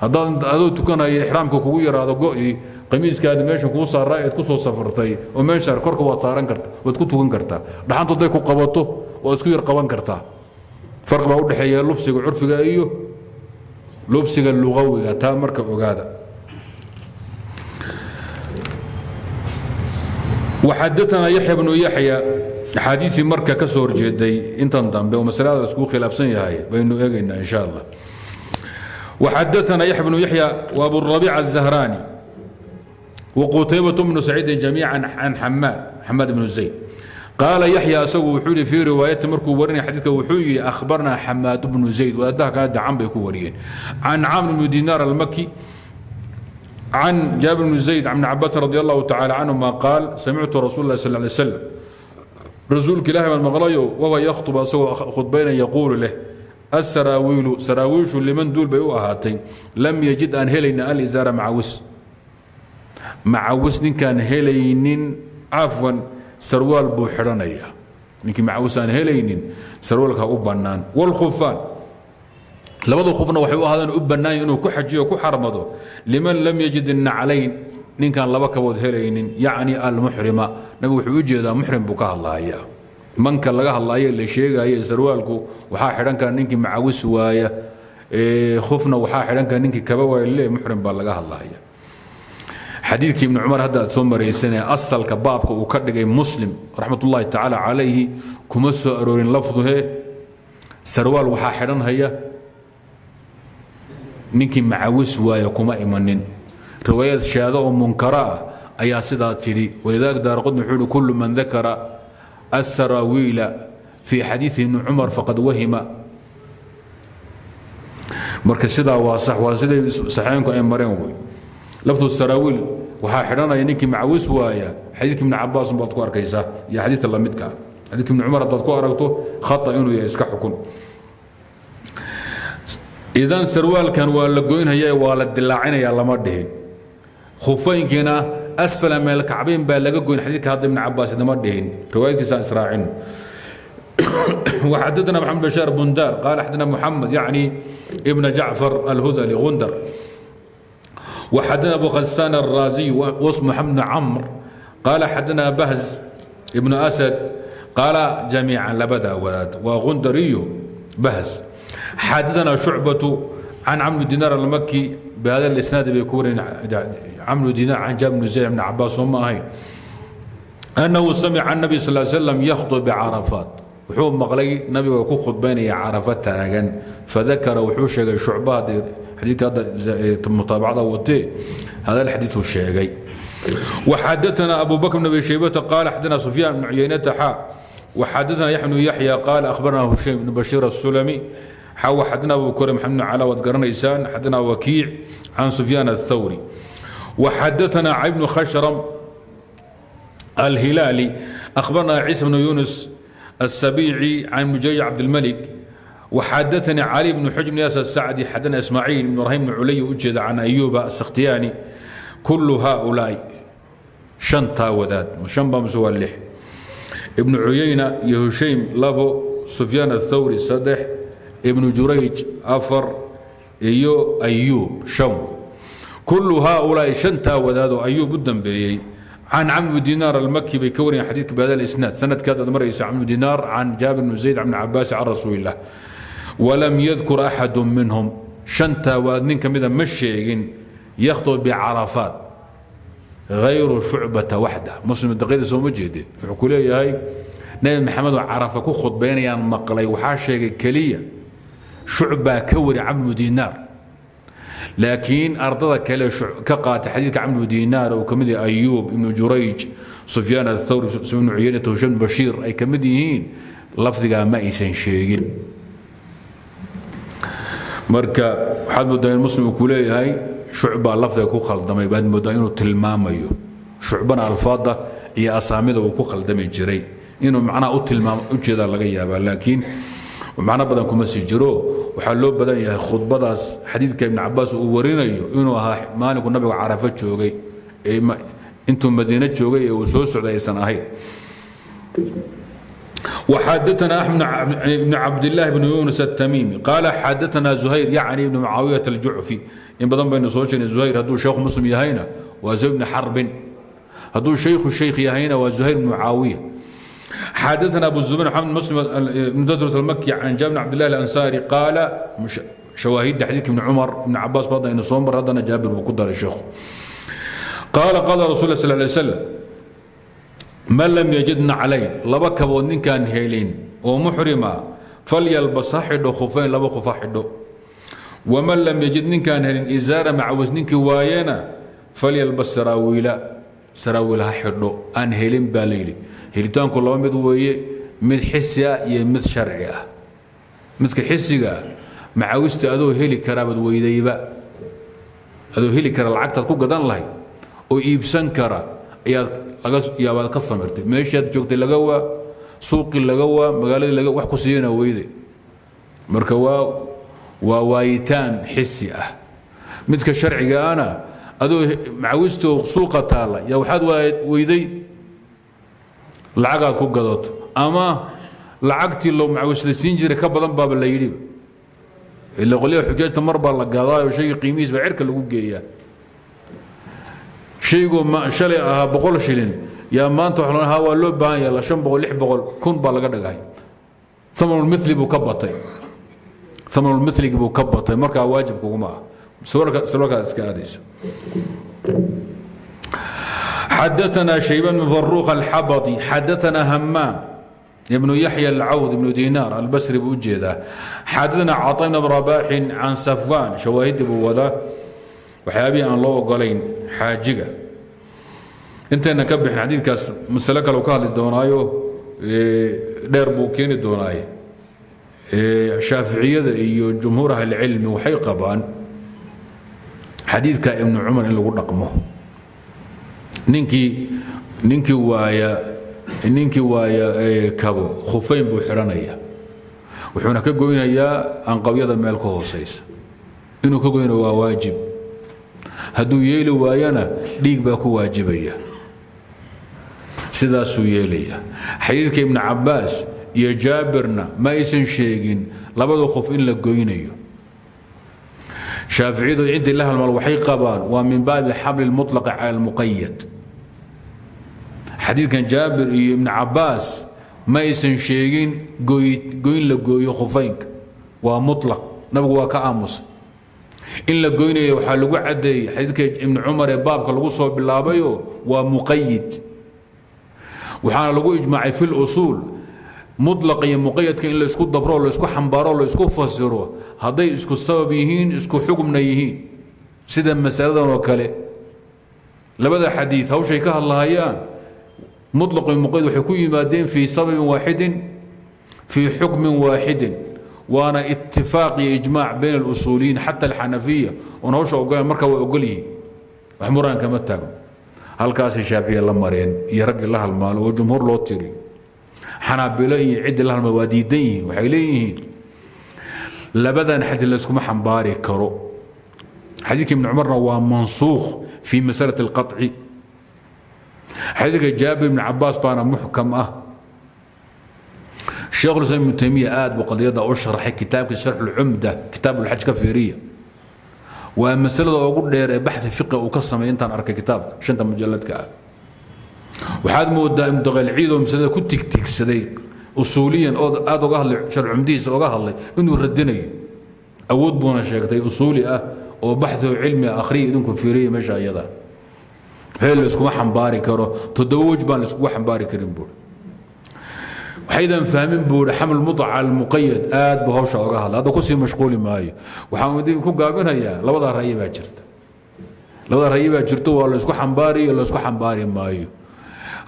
Haddaad adoo tukanaya ixraamka kugu yaraado go'i qamiiskaadi meesha kuu saaraa eed ku soo safartay oo meesha korka waad saaran karta waad ku tukan kartaa dhaxantu hadday ku qabato waad isku yar qaban kartaa. Farqi baa u dhexeeya lubsiga curfiga iyo lubsiga lugawiga taa marka ogaada وxadثna yaحya بن yaحya axaadiiثii marka ka soo horjeeday intan dambe oo masalada isku khilaafsan yahay baynu eegaynaa in sha allah وxadثna yaحya بن yaحya وabuالرaبيع الزهrاني وqتaybaة بن سacيidi جamيعا عan xamaad xamaad بن زayd qaala yaحya asagu wuxuu yihi fii riwaayati markuu warinaya xadiidka wuxuu yidhi akhbarna xamaad بnu زayd wadaadaha kale dacan bay ku wariyeen can camr بن dinaar can jaabir bn zayd an cabaas radi allahu tacala canhuma qaal samictu rasul lah sal lay slm rasuulka ilahi baan maqlayo wahuwa yakhtubu asagoo khudbayna yaquulu leh asaraawiilu saraawiishu liman duul bay u ahaatay lam yajid aan helaynin alizaara macawis macawis ninkaan helaynin cafwan sarwaal buu xidhanaya ninkii macawis aan helaynin sarwaalkaa u bannaan wاlkhufaan labada qofna waxay u ahaadeen u bannaanya inuu ku xajiyo ku xarmado. Liman lam yajid innaclayn ninkaan laba kabood helaynin yacni almuxrima nabigu wuxuu u jeedaa muxrim buu ka hadlaaya. Manka laga hadlaayo la sheegaayo sarwaalku waxaa xidhan kara ninkii macawis waaya. Khufna waxaa xidhan kara ninkii kaba waaya le muxrim baa laga hadlaaya. Xadiidkii ibni cumar hadda aad soo maraysanee asalka baabka uu ka dhigay muslim raxmatullaahi tacaala calayhi kuma soo aroorin lafduhe sarwaal waxaa xidhan haya ninkii macawis waaya kuma imanin. Riwaayad shaado oo munkara ah ayaa sidaa tidhi walidaalika daarqudni wuxuu uhi kullu man dakara asaraawiila fii xadiidi ibni cumar faqad wahima. Marka sidaa waa sax waa siday saxeenku ay mareen wey lafdu saraawiil waxaa xidhanaya ninkii macawis waaya xadiidka ibni cabaas baad ku arkaysaa iyo xadiidka lamidka ah. Xadiidka ibni cumar haddaad ku aragto khata inuu yahay iska xukun idan sarwaalkan waa la goynhaya waa la dilaacinaya lama dhihin khufaynkiina asfala min alkacbayn baa laga goyn xadiidka hadda ibn cabaas idama dhihin riwaayadkiisa israacin وحدثنا محمد بشار بندار قال حدثنا محمد يعني ابن جعفر الهذلي غندر وحدثنا ابو غسان الرازي واسمه محمد عمرو قال حدثنا بهز ابن اسد qaala jamiican labadaa wadaad waa gundariyo bahs xadaثna شhucbaة can camr dinaar almaki bihada اisnaadi bay ku wareen camr dinaar can jaabir bn zayd bn cabaas soo ma ahayn أنhu samca النبي sل sلم ykطب bcaraفaaت wuxuu maqlay nabiga ku khudbaynaya carafo taagan fadakara wuxuu sheegay shucbahad xadiidka hadda mutaabacada watee hada xadiiثu sheegay وxadaثna abu bakr بن abi shaybata qaal xadana sufyaan بن cuyaynata xa وxadaثna yaحya بن yaحya qaal أkhbarna hushaym بن bashيir الsulmi xa xadana abu kore mxamed بن cala waad garanaysaan xadana wakiic can sufyaan الthawri وxadaثna cali بن khashrm الهلالي أخبرنا عيسى بن يونس السبيعي عن مجيد عبد الملك وحدثني علي بن حجر بن ياسر السعدي حدثنا إسماعيل بن إبراهيم بن علي وجد عن أيوب السختياني كل هؤلاء شنطا وذات شنبا مسوى اللح ابن عيينة يهشيم لابو سفيان الثوري ibnu jurayj afar iyo ayuub shan kullu haaulaa'i shantaa wadaadoo ayuub u dambeeyey. Can camru dinaar almaki bay ka wariyeen xadiidka bihada alisnaad. Sanadkaad aad maraysa camru dinaar can jaabir bnu zayd can cabaasin can rasuuli walam yadkur axadu minhum. Shantaa waa nin ka mida ma sheegin yakhطb bicarafaat. Hayru shucbata waxda muslim daqiida soo jeedeen wuxuu ku leeyahay nebi maxamed oo carafa ku khudbaynayaan maqlay waxaa sheegay keliya shucbaa ka wari camr dinaar laakiin ardada kale ka qaata xadiidka camr bnu dinaar oo ka mid yahay ayuub ibnu jurayj sufyaan athawri ibnu cuyaynata bashiir ay ka mid ma aysan sheegin marka waxaad moodaa muslim ku leeyahay shucbaa lafdiga ku khaldamay baad moodaa inuu tilmaamayo shucbana alfaada iyo asaamida uu ku khaldami jiray inuu macnaha u tilmaamo u jeedaa laga yaabaa laakiin macno badan kuma sii jiro waxaa loo badan yahay khudbadaas xadiidka ibn cabaas uu warinayo inuu ahaa maalinku nabigu carafo joogay intuu madiine joogay ee uu soo socday aysan ahayn وxadثna أحمد بن cabdاللahi بن يuنس التmيمي قال xadثna زhayر yعnي بن معاaوية الjuعفي in badan baynu soo sheegnay زhayر hadduu sheekhu muslim yahayna waa زhayr بن xarbin hadduu shaykhu shaykh yahayna waa زhayر بن معاaوية xadثna أبو الزبير محمد مسلم بن ddرة المكي عن جابر بن عبد الله الأنصاري قال شواahidda xadيثka بن cمر بن cabaas ba aynu soo mar haddana jaabir buu ku daray sheekhu قال قال رسول الله صلى الله عليه وسلم man lam yajid naclayn laba kabood ninkaan helin oo muxrima falyalbas ha xidho khufayn laba khuf ha xidho waman lam yajid ninkaan helin izaara macawis ninkii waayena falyalbas saraawiila saraawiil ha xidho aan helin baa layidhi helitaanku laba mid weeye mid xisi iyo mid sharci ah. Midka xisiga ah macawista adoo heli karaabaad weydayba. Adoo heli kara lacagtaad ku gadan lahayd oo iibsan kara ayaad yaabaad ka samirtay. Meeshaad joogtay laga waa suuqii laga waa magaaladii laga wax ku siiyana weyde. Marka waa waa waayitaan xisi ah. Midka sharcigaana adoo macawistoo suuqa taalla yaa waxaad weyday lacagaad ku gadato ama lacagtii loo macawis la siin jiray ka badan baaba la yidhi. Ila qolyaha xujaajta mar baa la gadaayo shayga qiimihiis baa cirka lagu geeyaa. Shaygoo shalay ahaa boqol shilin. Yaa maanta wa ha waa loo baahan yaha shan boqol lix boqol kun baa laga dhagahay. Amanulmili buu ka batay. Amanulmiligi buu ka batay. Markaa waajib kuguma ah salwarkaad iska aadaysa xadaثna shayban bn faruq alxabadi xadaثna hamaam ibnu yaxya alcawd ibnu dinaar albasri buu u jeedaa xadaثna caطa bn rabaaxin can safwan shawaahidii buu wadaa waxyaabihii aan loo ogolayn xaajiga intaynan ka bixin xadiidkaas masale kale ka hadli doonaayo dheer buu keeni doonaaye shaaficiyada iyo jumhuur ahlicilmi waxay qabaan xadiidka ibnu cumar in lagu dhaqmo ninkii ninkii waaya ninkii waaya kabo. Khufayn buu xidhanaya wuxuuna ka goynayaa anqawyada meel ka hoosaysa. Inuu ka goynayo waa waajib. Hadduu yeeli waayana dhiig baa ku waajibaya. Sidaasuu yeelaya xadiidka ibnu cabaas iyo jaabirna ma aysan sheegin labada qof in la goynayo. Shaaficiyadu ciddii la halmal waxay qabaan waa min baabi xabli lmuطlaqi cala almuqayad xadiidkan jaabir iyo ibnu cabaas ma aysan sheegin goyn la gooyo khufaynka waa mulaq nabigu waa ka aamusay in la goynaya waxaa lagu caddeeyey xadiidka ibni cumar ee baabka lagu soo bilaabayo waa muqayid waxaana lagu ijmaacay fi lusuul mulaq iyo muqayadka in laysku dabro laysku xambaaro laysku fasiro hadday isku sabab yihiin isku xugmna yihiin. Sida masaladan oo kale. Labada xadiid hawshay ka hadlahayaan mulaq iyo muqayad waxay ku yimaadeen fii sababin waaxidin fii xukmin waaxidin waana itifaaq iyo ijmaac bayn اlusuuliyiin xata alxanafiya oon hawsha ogolan marka waa ogol yihiin wax muraan kama taagno halkaasay shaaficiya la mareen iyo raggii la halmaalo oo jumhuur loo tiri xanaabilo iyo ciddii la halmaal waa diidan yihiin waxay leeyihiin labadan xadii layskuma xambaari karo xadiidka ibni cumarna waa mansuukh fii masalaة اlqaطci xadiidka jaabir ibni cabaas baana muxkam ah. Sheekh islam ibnu taymiya aad buu qadiyadda u sharaxay kitaabka sharx ulcumda kitaab ulxaj ka fiiriya. Waa masalada ugu dheer ee baxi fiqi uu ka sameey intaan arkay kitaabka shanta mujalladka ah. Waxaad moodaa ibnu daqalciid oo masalada ku tigtigsaday usuuliyan oo aad uga hadlay sharcumdihiisa oga hadlay inuu radinayo. Awood buuna sheegtay usuuli ah oo baxi oo cilmi idinku fiiriya meesha iyada heel layskuma xambaari karo toddoba wej baan layskugu xambaari karin buuri waxaydan fahmin buuri xaml muطca almuqayad aad buu hawsha oga hadla hadda ku sii mashquuli maayo. Waxaan idinku gaabinayaa labadaa ra'yi baa jirta. Labadaa ra'yi baa jirto waa laysku xambaariyo laysku xambaari maayo.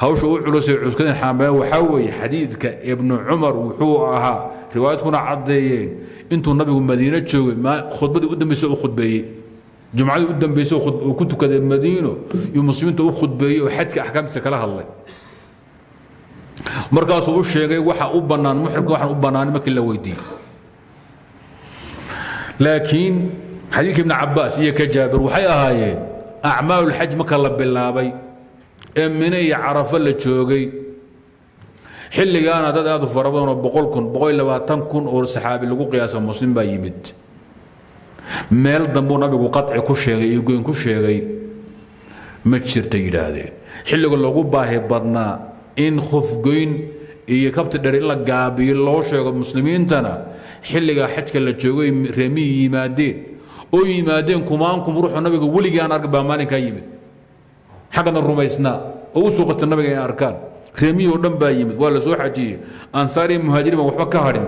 Hawsha u culusay cuskadeen xambaareen waxaa weeye xadiidka ibnu cumar wuxuu ahaa riwaayadkuna caddeeyeen intuu nabigu madiine joogay khudbadii u dambaysa u khudbeeyey jumcadii u dambaysa uu ku tukaday madiino iyo muslimiinta u khudbeeyey oo xajka axkaamtiisa kala hadlay. Markaasuu u sheegay waxa u bannaan muxrimka waxaan u bannaan markii la weydiiyey. Laakiin xadiidka ibni cabaas iyo ka waxay ahaayeen acmaalulxaj marka la bilaabay ee iyo carafo la joogay xilligaana dad aad u fara oo boqol kun boqol iyo labaatan kun oo saxaabi lagu qiyaasa muslim baa yimid meel dambuu nabigu qaci ku sheegay iyo goyn ku sheegay ma jirta yidhaahdeen xilliga loogu baahi badnaa in khofgoyn iyo kabti dher in la gaabiyo loo sheego muslimiintana xilligaa xajka la joogay reemiyi yimaadeen. Oo yimaadeen kumaankum ruuxu nabiga weligaan arg baa maalinkaa yimid. Xaggana rumaysnaa. Oo u qasta nabiga inay arkaan reemiyi oo dhan baa yimid. Waa la soo xajiyey. Ansaariya muhaajiriin baan waxba ka hadhin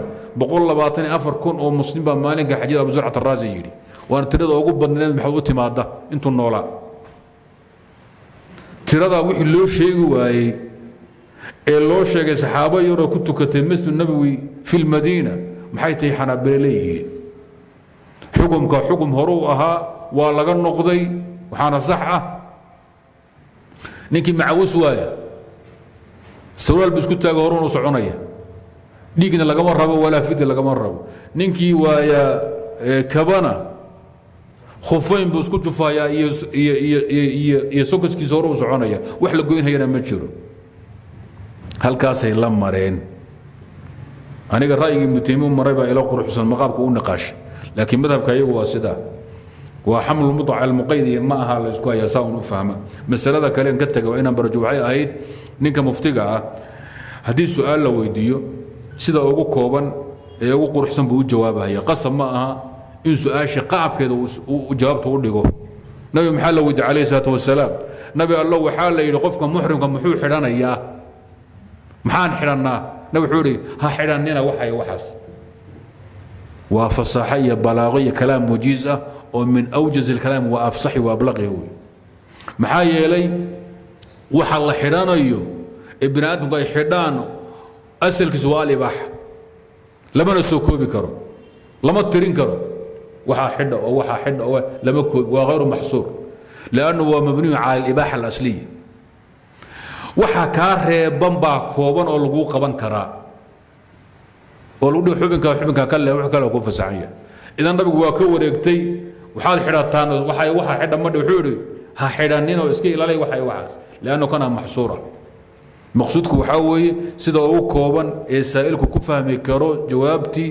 kun oo muslim baa maalinka xajiyada abu zurcat araasi yidhi. Waana tirada ugu badneed maxaad u timaada intuu noolaa. Tiradaa wixii loo sheegi waayey ee loo sheegay saxaabo yaroo ku tukatay masjid nabowi fi lmadiina maxay tahay xanaabile leeyihiin? Xukumka xukum horuu ahaa waa laga noqday waxaana sax ah. Ninkii macawis waaya sarwaal bu isku taaga horun u soconaya. Dhiigna lagama rabo walaa fidi lagama rabo. Ninkii waaya kabana khufayn buu isku jufayaa iyo iyo iyo iyo iyo sokoskiisa hore u soconaya. Wax la goynhayana ma jiro. Halkaasay la mareen. Aniga ra'yigii ibnu taymiya maray baa ila quruxsan maqaabka u niqaashay laakiin madhabka iyagu waa sidaa waa xamlu muطca almuqaydiya ma aha la isku hayaa saa un u fahma. Masalada kale ka taga waa inaan barajo waxay ahayd ninka muftiga ah haddii su'aal la weydiiyo sida ugu kooban ee ugu quruxsan buu u jawaabahaya. Qasab ma aha in su'aasha qaabkeeda jawaabta u dhigo. Nabi maxaa la weydiye calayh isalaatu wasalaam? Nabi allo waxaa la yidhi qofka muxrimka muxuu xidhanayaa maxaan xidhannaa? Nabi wuxuu idhi ha xidhannina waxay waxaas. Waa fasaaxo iyo balaaqo iyo kalaam wajiis ah oo min awjaz ilkalaam wa afsaxi wa ablaqihi wey maxaa yeelay waxa la xidhanayo ee bini aadamku xidhaan asalkiisu waa alibaaxa lamana soo koobi karo lama tirin karo. Waxaa xidha oo waxaa xidha oo lama koobi waa hayru maxsuur. Liannu waa mabniyu cala alibaaxa alasliya waxa kaa reeban baa kooban oo laguu qaban karaa. Oo lagu dhihi xubinkaa xubinkaa ka le wax kale ku fasaxanya idan nabigu waa ka wareegtay waxaad xidhataan waxay waxa xidha madhi wuxuu idhi ha xidhanin oo iska ilaalay waxay waxaas liannu kana maxsuura. Maqsuudku waxaa weeye sida ugu kooban ee saa'ilku ku fahmi karo jawaabtii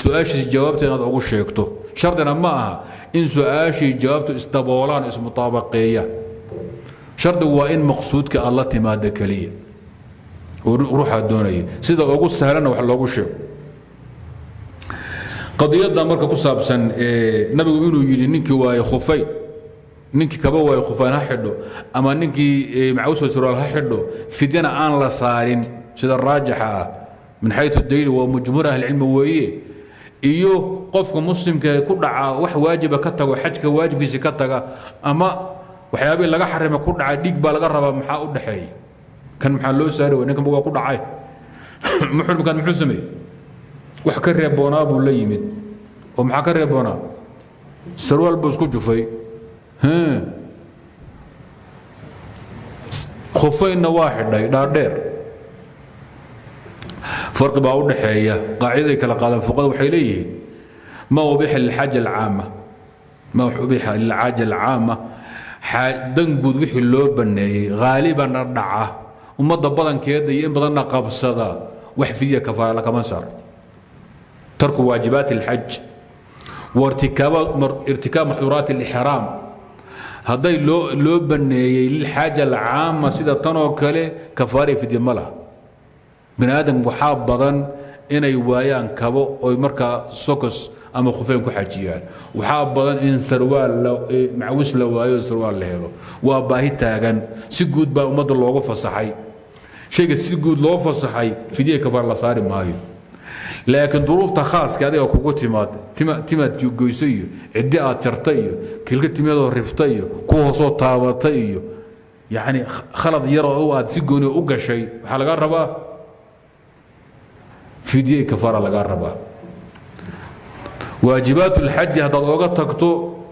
su'aashiisi jawaabta inaad ugu sheegto. Shardina ma aha in su'aashii jawaabtu isdaboolaan ismutaabaqeeya. Shardigu waa in maqsuudka aad la timaada keliya ruuxaa doonaya. Sida ugu sahlanna wax loogu sheego. Qadiyadda marka ku saabsan nabigu inuu yidhi ninkii waaye khufayn ninkii kaba waaye khufayn ha xidho ama ninkii macawswa sirwaal ha xidho fidyana aan la saarin sida raajixa ah min xayu dayl waa jumhuur ahlicilmi weeye. Iyo qofka muslimka ku dhaca wax waajiba ka tago xajka waajibkiisi ka taga ama waxyaabihii laga xarima ku dhaca dhiig baa laga rabaa maxaa u dhexeeya. Kan maxaa loo saari way ninkan waa ku dhacay. Muxrimkan muxuu sameeyey? Wax ka reeboonaa buu la yimid. Oo maxaa ka reeboonaa? Sarwaal buu isku jufay khufaynna waa xidhay dhaadheer farqi baa u dhaxeeya qaacidaday kala qaadaan fuqada waxay leeyihiin ma ubixa lilxaaja alcaama ma ubixa lilxaaja alcaama dan guud wixii loo banneeyey haalibana dhaca. Ummadda badankeeda iyo in badanna qabsada wax fidya kafaara kama saar tarku waajibaati اlxaj wairtikaab maxduuraati اlixraam hadday loo banneeyey lilxaaja alcaama sida tanoo kale kafaara fidya ma laha. Bini aadam waxaa badan inay waayaan kabo oy markaa sokos ama khufeen ku xajiyaan. Waxaa badan in sarwaal macwis la waayo sarwaal la helo. Waa baahi taagan. Si guud baa ummadda loogu fasaxay. Shayga si guud loo fasaxay fidya kafaar la saari maayo laakiin duruufta khaaska adiga kugu timaad timaad goyso iyo ciddi aad jarta iyo kilka timadoo rifta iyo ku hoosoo taabata iyo. Yacni khalad yaroo aad si gooni u gashay waxaa lagaa rabaa? Fidye kafaara lagaa rabaa. Waajibaat اlxaji haddaad oga tagto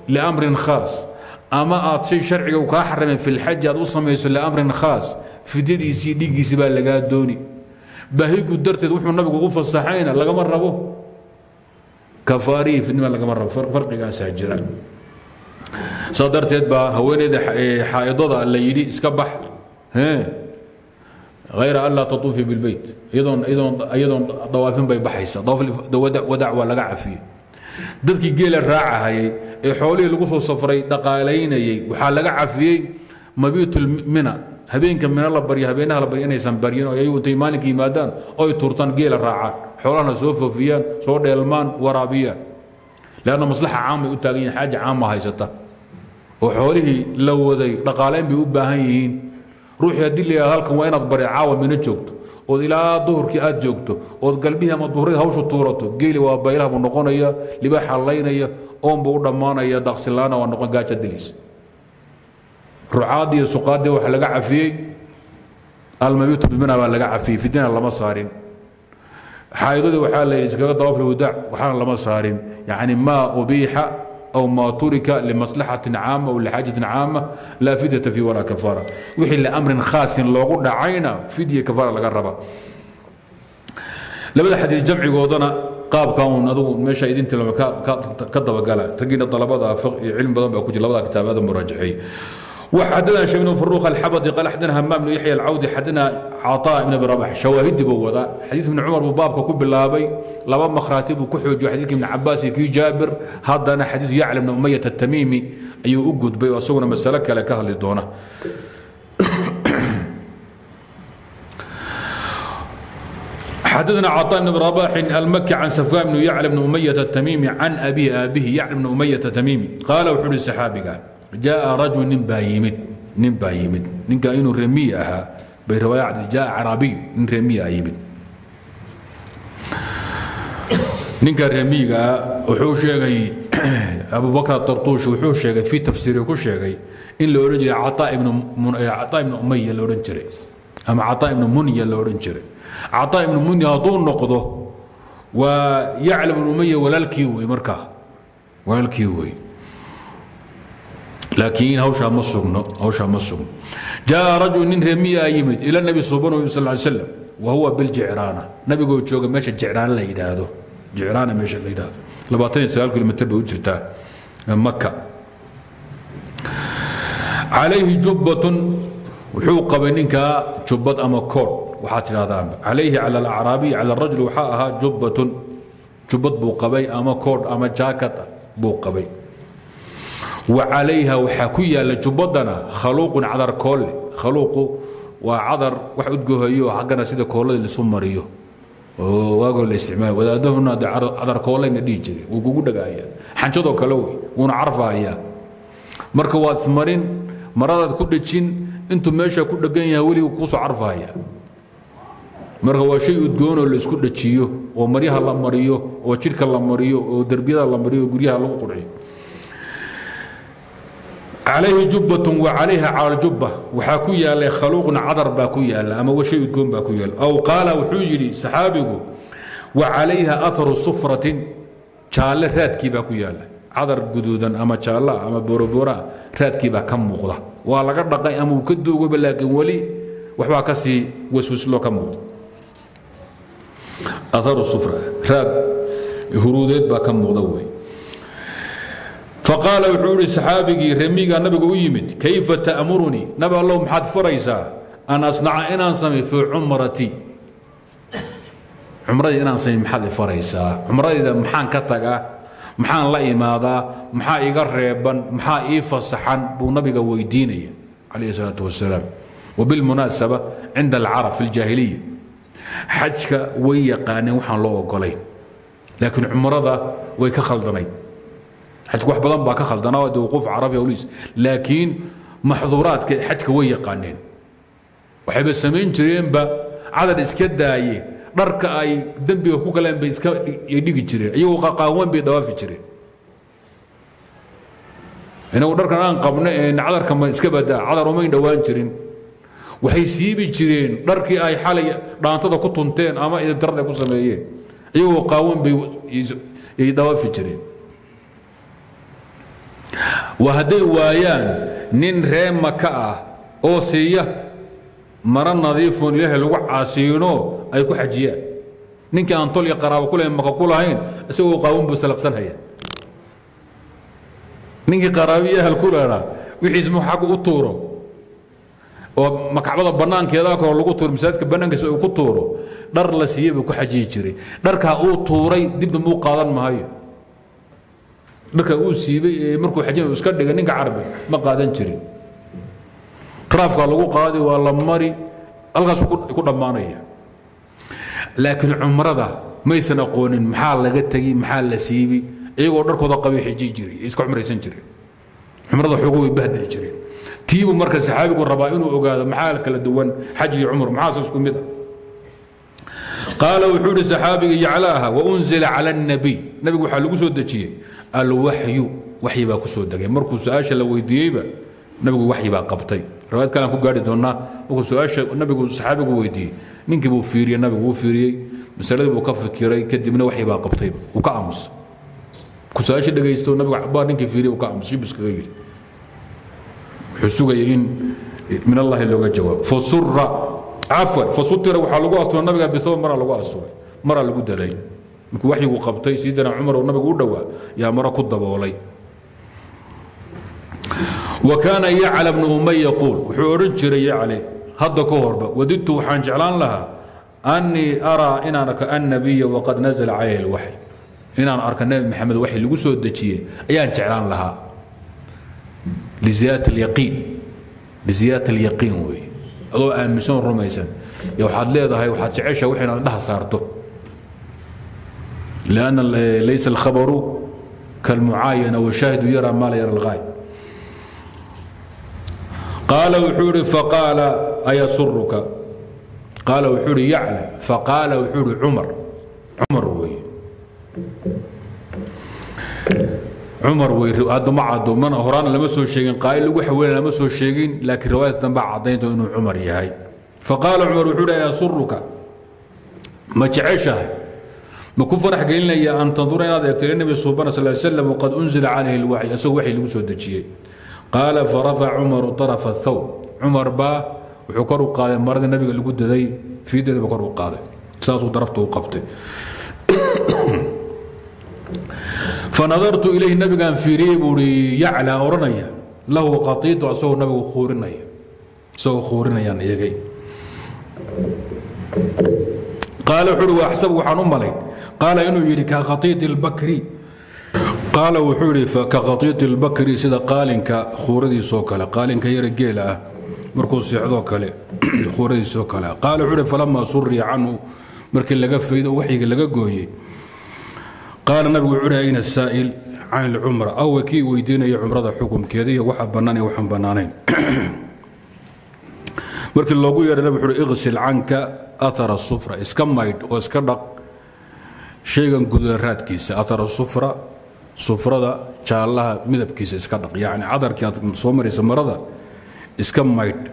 liamrin khaas ama aad shay sharciga kaa xaramay fi aad u samayso liamrin khaas fidyadiisii dhiiggiisi baa lagaa dooni baahigu darteed wuxuu nabigu u fasaxayna lagama rabo. Kafaarihii fidnima lagama rabo farqigaasaa jira. Saa darteed baa haweeneyda xaa'idada la yidhi iska bax. Hayra an tatuufi bilbeyt iyadoon dawaafin bay baxaysaa dawaafwadac waa laga cafiyey. Dadkii geela raacahayay ee xoolihii lagu soo safray dhaqaalaynayey waxaa laga cafiyey mabiitulmina habeenka mina la baryo habeenaha la baryo inaysan baryin oo ayagu intay maalinka yimaadaan oy turtaan geela raacaan xoolahana soo foofiyaan soo dheelmaan waraabiyaan. Leanna maslaxa caamay u taagan yihiin xaaja caama haysata. Oo xoolihii la waday dhaqaalayn bay u baahan yihiin. Ruuxii haddii la halkan waa inaad bari caawa mina joogto. Ood ilaa duhurkii aad joogto ood galbihii ama duhurradii hawsha tuurato geeli waa baylaha buu noqonaya libaaxa laynaya oon buu u dhammaanaya daaqsilaana waa noqon gaaja dilis rucaad iyo suqaadii wax laga cafiyey almabitu bimina baa laga cafiyey fidina lama saarin. Xaaidadii waxaa la yidhi iskaga dawaafla wadaac waxaana lama saarin. Yacni maa ubiixa aw maa turika limaslaxatin caama aw lixaajatin caama laa fidyata fii walaa kafaara. Wixii liamrin khaasin loogu dhacayna fidya kafaara laga raba. Labada xadiis jamcigoodana qaabkan adugu meesha idintii ka dabagala. Raggiina dalabada iyo cilmi badan baa ku jira labada kitaabaada muraajacey كتاب هذا مراجعي وحدنا شيخ بن فروخ الحبطي قال حدنا همام بن يحيى العودي حدنا عطاء بن ابي رباح شواهد بوضع حديث ابن عمر ببابك كب اللابي لبا مخراتب وكحوج حديث ابن عباس كي جابر هذا أنا حديث يعلم بن اميه التميمي اي اوجد بي واسونا مساله كلا كهل دونه حدثنا عطاء بن رباح المكي عن سفيان بن يعلم بن اميه التميمي عن ابي ابيه يعلم بن اميه التميمي قال وحول السحابي قال جاء رجل nin baa yimid nin baa yimid. Ninka inuu remiy ahaa bay riwaaya jaa carabiy nin remiya yimid. Ninka remiyigaa wuxuu sheegay abubakr tartuush wuxuu sheegay fii tafsiiri ku sheegay in la odhan jiray cataa ibnu umaya la odhan jiray ama cataa ibnu munya la odhan jiray. Cataa ibnu munya hadduu noqdo waa yaclam ibnu umaya walaalkii markaa walaalkii wey laakiin hawshaa ma sugno hawshaa ma sugno jaa rajul nin remiyaa yimid ila nabi subhanahu sal ly slam wa huwa biljicraana nabigoo jooga meesha jicraan la yidhaahdo jicraana meesha la yidhaahdo labaatan iyo sagaal kilomitr bay u jirtaa maka calayhi jubbatun wuxuu qabay ninkaa jubbad ama koodh waxaad tidhahdaanba calayhi cala alacraabiy cala arajul waxaa ahaa jubbatun jubbad buu qabay ama koodh ama jaakat buu qabay wa calayha waxaa ku yaalla jubbadana khaluuqun cadar koolle khaluuqu waa cadar wax udgohayo haggana sida koolada laisu mariyo. Oo waagoo la isticmaal wadaadahuna de cadar koolayna dhihi jiray. Wuu kugu dhagaaya xanjadoo kale wey wuuna carfahayaa marka waad ismarin maradaad ku dhejin intuu meesha ku dhegan yahay weligu kuusoo carfahaya marka waa shay udgoonoo la isku dhajiyo oo maryaha la mariyo oo jidhka la mariyo oo derbiyada la mariyo oo guryaha lagu qurxiyo calayhi jubbatun wa calayha cala ljubba waxaa ku yaalay khaluuqna cadar baa ku yaalla ama shay udgoon baa ku yaalla aw qaala wuxuu yidhi saxaabigu wa calayha aharu sufratin. Jaalle raadkii baa ku yaalla cadar guduudan ama jaalla ama booroboora raadkii baa ka muuqda. Waa laga dhaqay ama uu ka duugaba laakiin weli waxbaa ka sii waswisloo ka muuqda. Aharu sufra raad huruudeed baa ka muuqda wey faqaala wuxuu ihi saxaabigii remigaa nabigu u yimid kayfa ta'murunii nabi allow maxaad faraysaa an asnaca inaan samay fii cumrati. Cumradii inaan samay maxaad i faraysaa cumradayda maxaan ka tagaa? Maxaan la imaadaa? Maxaa iga reeban? Maxaa ii fasaxan? Buu nabiga weydiinaya calayhi salaatu wasalaam wabilmunaasaba cinda alcarab fi xajka way yaqaaneen waxaan loo ogolayn laakiin cumrada way ka khaldanayd xajku wax badan baa ka khaldanaa de wuquuf carabi awliis laakiin maxduuraadka xajka way yaqaaneen waxayba samayn jireenba cadad iska daaye dharka ay dembiga ku galeen bay iska dhigi jireen iyagoo qaqaawan bay dawaafi jireen inagu dharkan aan qabno cadarka ma iska badaa cadar umayn dhowaan jirin waxay siibi jireen dharkii ay xalay dhaantada ku tunteen ama idintarada ku sameeyeen iyagoo qaawan bay dawaafi jireen hadday waayaan nin ree maka ah oo siiya mara nadiifun ilaahay lagu caasiino ay ku xajiyaan. Ninkii aan tol iyo qaraabo ku lahayn ku lahayn isagoo qaawan buu salaqsanhaya ninkii qaraabiyo ahal ku lahaa wixiis mu xag u tuuro oo makacbada bannaankeeda koo lagu tuuro masaajidka bannaankiisa uu ku tuuro dhar la siiyey buu ku xajiyi jiray. Dharkaa uu tuuray dibna muu qaadan maayo dharka uu siibay markuu xajin iska dhigay ninka carabi ma qaadan jirin. Raafkaa lagu qaadi waa la mari halkaasuu ku dhammaanaya. Laakiin cumrada maysan aqoonin maxaa laga tegi maxaa la siibi iyagoo dharkooda qabay xiji jiray iska cumraysan jireen cumrada xoogo way bahdili jireen. Marka saxaabigu rabaa inuu ogaado maxaa kala duwan xaj iyo cumr maxaase isku mid a qaala wuxuu ihi saxaabiga yaclaaha waunzila cala الnabiy nabigu waxaa lagu soo dejiyey alwaxyu waxyi baa ku degay. Markuu su'aasha la weydiiyeyba nabigu waxyi baa qabtay. Riwaayad kalean ku gaari doonnaa markuu su'aasha nabigu saxaabigu weydiiyey. Ninkii buu fiiriyey nabigu wuu fiiriyey. Masaladii buu ka fikiray kadibna waxyi baa qabtayba uu ka aamusa su'aasha dhegaysto nabigu baa ninkii fiiriyey uu ka aamusa shib iskaga yidhi. Wuxuu sugayay in min allahi looga jawaabo fasura cafwan fasutira waxaa lagu asturay. Nabiga bisaba maraa lagu asturay. Maraa lagu dalay markuu waxyigu qabtay sayidina cumar oo nabigu u dhowaa yaa maro ku daboolay. Wa kaana yacla bnu umay yaquul wuxuu odhan jiray yacli hadda ka horba wadidtu waxaan jeclaan lahaa annii araa inaan arko annabiya waqad nazala calayhi alwaxy. Inaan arko nebi maxamed waxi lagu soo dejiyey ayaan jeclaan lahaa. Liziyaadati alyaqiin weeye adoo aaminsan rumaysan. Waxaad leedahay waxaad jeceshaa wax inaad dhaha saarto لأن ليس الخبر كالمعاينة والشاهد يرى ما لا يرى الغائب قال وحوري فقال أيسرك قال وحوري يعلى فقال وحوري عمر عمر وي عمر وي هذا ما عدو من هران لما سو شيغين قائل لو حوين لما سو شيغين لكن روايه تنبع عدينته انه عمر يهي فقال عمر وحوري يسرك ما جعشه ma ku farax gelinaya an tandura inaad eegto nabi subana sal slam waqad unzila calayhi lwaxy isagoo waxyi lagu soo dejiyey qaala farafac cumaru طarafa athawb cumar baa wuxuu kor u qaaday maradii nabiga lagu daday fiideedaba kor u qaaday. Saasuu darafta u qabtay. Fanadartu ilayhi nabigaan fiiriyey buu i yaclaa odhanaya lahu qatiitu asagoo nabigu kuurinaya isagoo kuurinayaan iyagay. Qaala wuxuu uhi waaxsabu waxaan u malay qaala inuu yidhi ka khatiiti اlbakri qaala wuxuu yidhi ka khatiiti اlbakri sida qaalinka khuuradiisoo kale. Qaalinka yara geela ah markuu seexdoo kale quuradiisoo kale. Qaala wuxuu uhi falamaa suriya canhu markii laga faydo waxyiga laga gooyey. Qaala nabigu wuxuu uhi ayna saa'il can ilcumra awe kii weydiinaya cumrada xukumkeeda iyo waxa bannaan iyo waxaan bannaanayn. Markii loogu yeedhay nabig wuxuu uhi iqsil canka athara sufra iska maydh oo iska dhaq shaygan gudan raadkiisa athara sufra sufrada jaallaha midabkiisa iska dhaq. Yacni cadarkii aad soo maraysa marada iska maydh.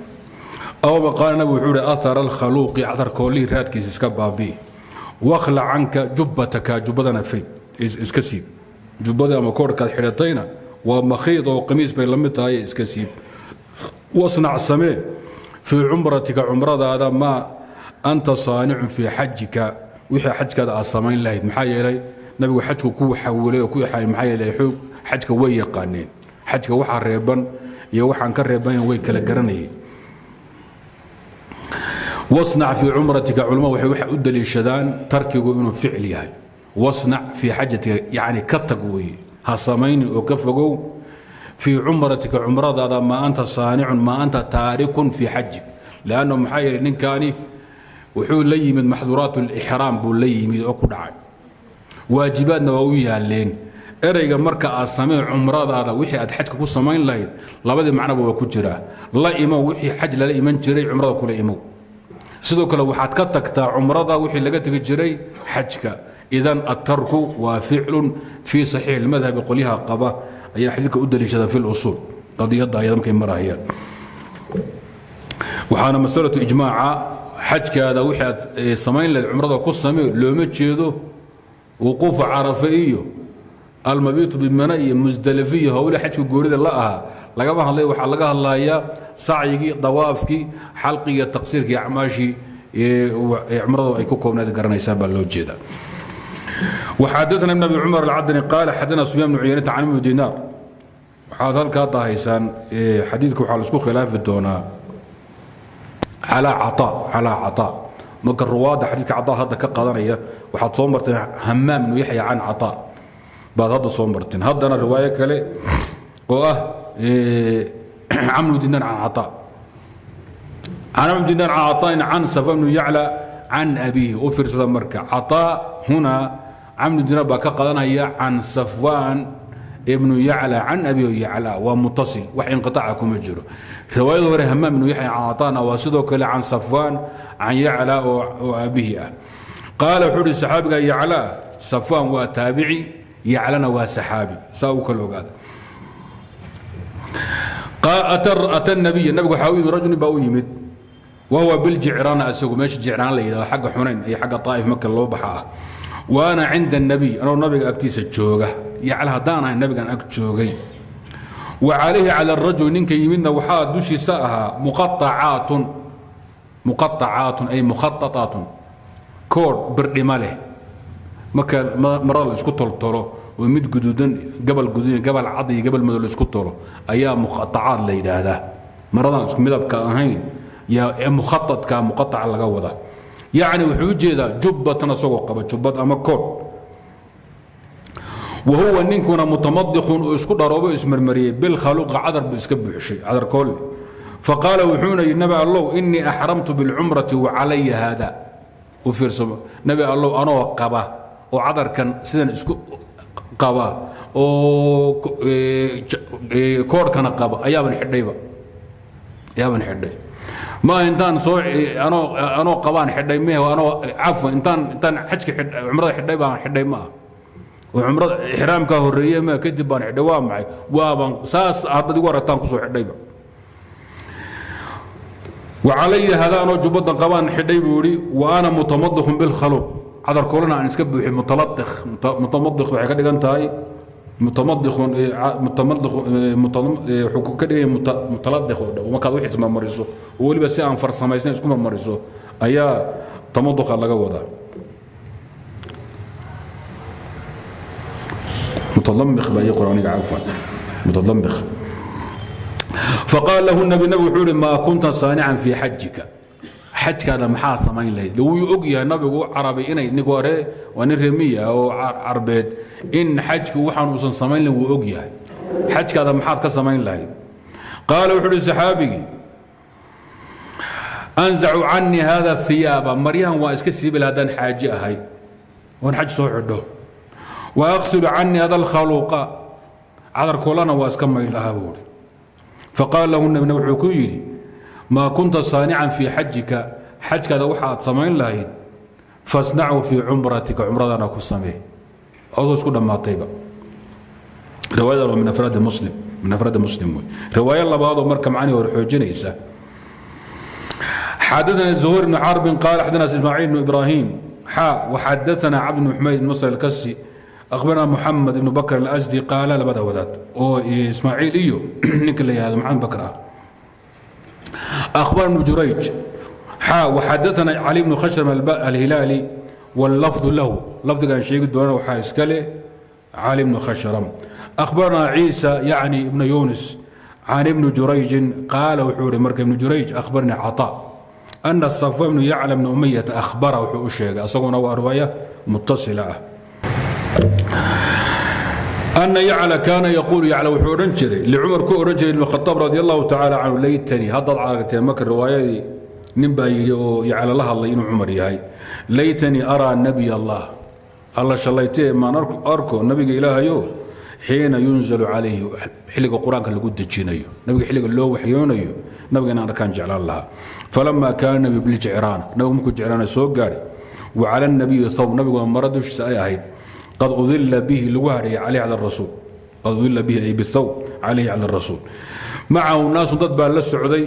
Awba qaala nabig wuxuu uhi athara alkhaluuqi cadarkoolihii raadkiisa iska baabi'i wakhla canka jubbataka jubbadana fayd iska siib. Jubbada ama koorhkaad xidhatayna waa makhiid oo qamiis bay la mid tahay iska siib. Wasnac samee fii cumratika cumradaada maa anta saanicun fii xajika wixii xajkaada aad samayn lahayd maxaa yeelay nabigu xajku ku xawilay oo ku maxaa yeelay xoog xajka way yaqaaneen. Xajka waxaa reeban iyo waxaan ka reebanayn way kala garanayeen. Wasnac fii cumratika culamadu waxay waxa u daliishadaan tarkigu inuu ficil yahay. Wasnac fii xajatika yacni ka tag weeye. Ha samaynin oo ka fogow. Fii cumratika cumradaada maa anta saanicun maa anta taarikun fii xajik. Lanno maxaa yeelay ninkaani wuxuu la yimid maxduuraat lixraam buu la yimid oo ku dhacay. Waajibaadna waa u yaaleen. Ereyga marka aad sameen cumradaada wixii aad xajka ku samayn lahayd labadii macnoba waa ku jiraa la imow wixii xaj lala iman jiray cumrada kula imow sidoo kale waxaad ka tagtaa cumrada wixii laga tegi jiray xajka. Idan atarku waa ficlun fii saxiix madhabi qolyaha qaba. Ayaa xadiidka u daliishada fi lusuul qadiyadda markay marahayaan. Waxaana masalatu ijmaaca xajkaada wixii aad samayn lahayd cumrada ku samee looma jeedo wuquufa carafe iyo almabiitu bimana iyo musdalife iyo howle xajka goorida la ahaa lagama hadlay waxaa laga hadlayaa sacyigii dawaafkii xalqigiiyo taqsiirkii acmaashii cumradu ay ku koobnayd garanaysaa baa loo jeeda وxadثna بن أbي cمر الcadني قال xadna سفyان بن cuyayنة can بن dيnاr waxaad halkaa dahaysaan xadiidka waxaa laisku khilaafi doonaa calaa caa marka ruwaadda xadiidka cadaa hadda ka qaadanaya waxaad soo marteen hamaam ibnu yaxya can cataa baad hadda soo marteen. Haddana riwaayo kale oo ah camnu dinan can cataa camnu dinan can caطaain can safa ibnu yacla can abiihi u fiirsada marka. Cataa huna camnu dinan baa ka qaadanaya can safwaan ibnu yacla can abi yacla waa mutasil wax inqiطaaca kuma jiro riwaayada hore hamaam ibnu yaxya can caطaana waa sidoo kale can safwaan can yacla oo aabbihi ah qaala wuxuu uhi saxaabiga yacla safwaan waa taabici yaclana waa saxaabi saa u kala ogaada ata nabiy nabigu waxaa u yimid rajul baa u yimid wahuwa biljicraana asagu meesha jicraan la yidhahdo xagga xunayn iyo xagga طaa'if marka loo baxa ah wa ana cinda الnabiy anoo nabiga agtiisa jooga yacla haddaan ahay nabigan ag joogay wa calayhi cala الrajul ninka yimidna waxaa dushiisa ahaa muqaacaatun muqaacaatun ay mukhaطaطaatun koodh birdhima leh marka marada la isku toltolo oo mid guduudan gabal guduudan gabal cad iyo gabal madow la isku tolo ayaa muqaacaad la yidhaahdaa maradan isku midabka ahayn muhaadka muqaaca laga wada yacni wuxuu u jeedaa jubbatan asagoo qaba jubbad ama kood. Wa huwa ninkuna mutamadikun oo isku dharoobo ismarmariyey. Bilkhaluqa cadar buu iska buuxshay cadar koole faqaala wuxuuna yidhi nabi allow innii axramtu bilcumrati wa calaya haada. U fiirsamo nabi allow anoo qaba oo cadarkan sidan isku qaba oo koodhkana qaba ayaaban xidhayba. Ayaaban xidhay ma intaan soo anoo qabaan xidhay mh anoo cafwa intaan intaan xajka cumrada xidhay baan xidhay ma oo cumrada ixraamkaa horreeye ma kadib baan xidhay waa maxay? Waabaan saas haddaad igu aragtaan ku soo xidhayba. Wacalayya hadaanoo jubaddan qabaan xidhay buu idhi wa ana mutamadikun bilkhaluq cadarkoolana aan iska buuxin mutalaik mutamadikh waxay ka dhigan tahay markaad kunta saanican fii xajika xajkaada maxaa samayn lahayd? Wuu og yahay nabigu u carabay inay nin hore waa nin remiya oo carbeed in xajku waxaan uusan samayn lahin wuu og yahay. Xajkaada maxaad ka samayn lahayd? Qaala wuxuu uhi saxaabigii anzacu canii hada hiyaaba maryahan waa iska siibil haddaan xaaji ahay. Oon xaj soo xidho. Wa aqsilu canii hada alkhaluuqa. Cadarkoolana waa iska maydh lahaa buuhi faqaala lahu nabina wuxuu ku yidhi maa kunta saanican fii xajika xajkaada waxa aad samayn lahayd fasnachu fii cumratika. Cumradana ku samee. Adoo isku dhammaatayba. Riwaayada min araadi muslim min afraadi muslim wey riwaayo labaadoo marka macnihii hore xoojinaysa. Xadaana zuhur ibnu carbin qaala xadaana ismaaciil ibnu ibraahim. Xaa waxadaana cabd bn xumayd bn alkasi akhbarna muxamed ibnu bakr alasdi qaala labada wadaad. Oo ismaaciil iyo ninka la yihahdo maxamed bakr ah. أخبر بن جurayج xا وxadaثna علي بن khشرم الهiلاaلي واللفظ lahu lafdigan sheegi doonana waxaa iska leh علي بن khشرم أخبرna عيسى يعني بن يونس عن بن جurayج قاala wuxuu hi marka iبن جurayج أخبرني cطاء أن صفوان بن يعلى بن أمية أخبره wuxuu u sheegay asaguna waa riwaaية muتصiلة ah ana yacla kaana yaquulu yacla wuxuu odhan jiray licumar ku odhan jiray ibnukhadaab radi allahu tacaala canhu laytanii haddaad aragtee marka riwaayadii nin baa yidhi oo la hadlay inuu cumar yahay laytanii araa nebiy allah alla shallaytee maan arko nebiga ilaahayo xiina yunzalu calayhi xilliga qur'aanka lagu dejinayo nabiga xilliga loo waxyoonayo nabiga inaan arkaan jeclaan lahaa falama kaana nabiyu biljicraana nabigu markuu jicraana soo gaadhay wa cala nabiyi thawb nabiguna mara dushiisa qad udila bihi lagu cala rasuul qad udila bihi ay bithawb calayhi cala rasuul macahu naasu dad baa la socday.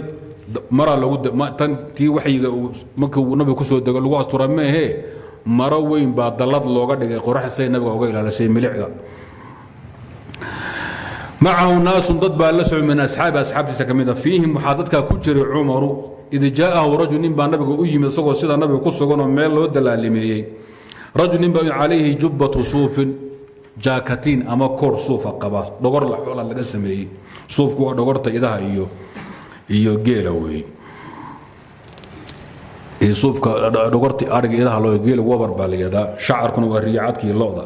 Maraa lagu tan tii waxyiga markuu nabiga ku soo dego lagu astura meehee maro weyn baa dallad looga dhigay qoraxda say nabiga uga ilaalisay milicda. Macahu naasun dad baa la socday min asxaabi asxaabtiisa ka mid a fiihim waxaa dadkaa ku jiray cumaru id jaa'ahu rajul nin baa nabiga u yimid isagoo nabiga ku suganoo meel loo dalaalimeeyey rajul nin baa calayhi jubbatu suufin jaakatiin ama koor suufa qaba. Dhogor la xoola laga sameeyey. Suufku waa dhogorta idaha iyo iyo geela weeye suufka dhogorta ariga idaha loo geela wabar baa la yidhahdaa. Shacarkuna waa riyacadkii lo'da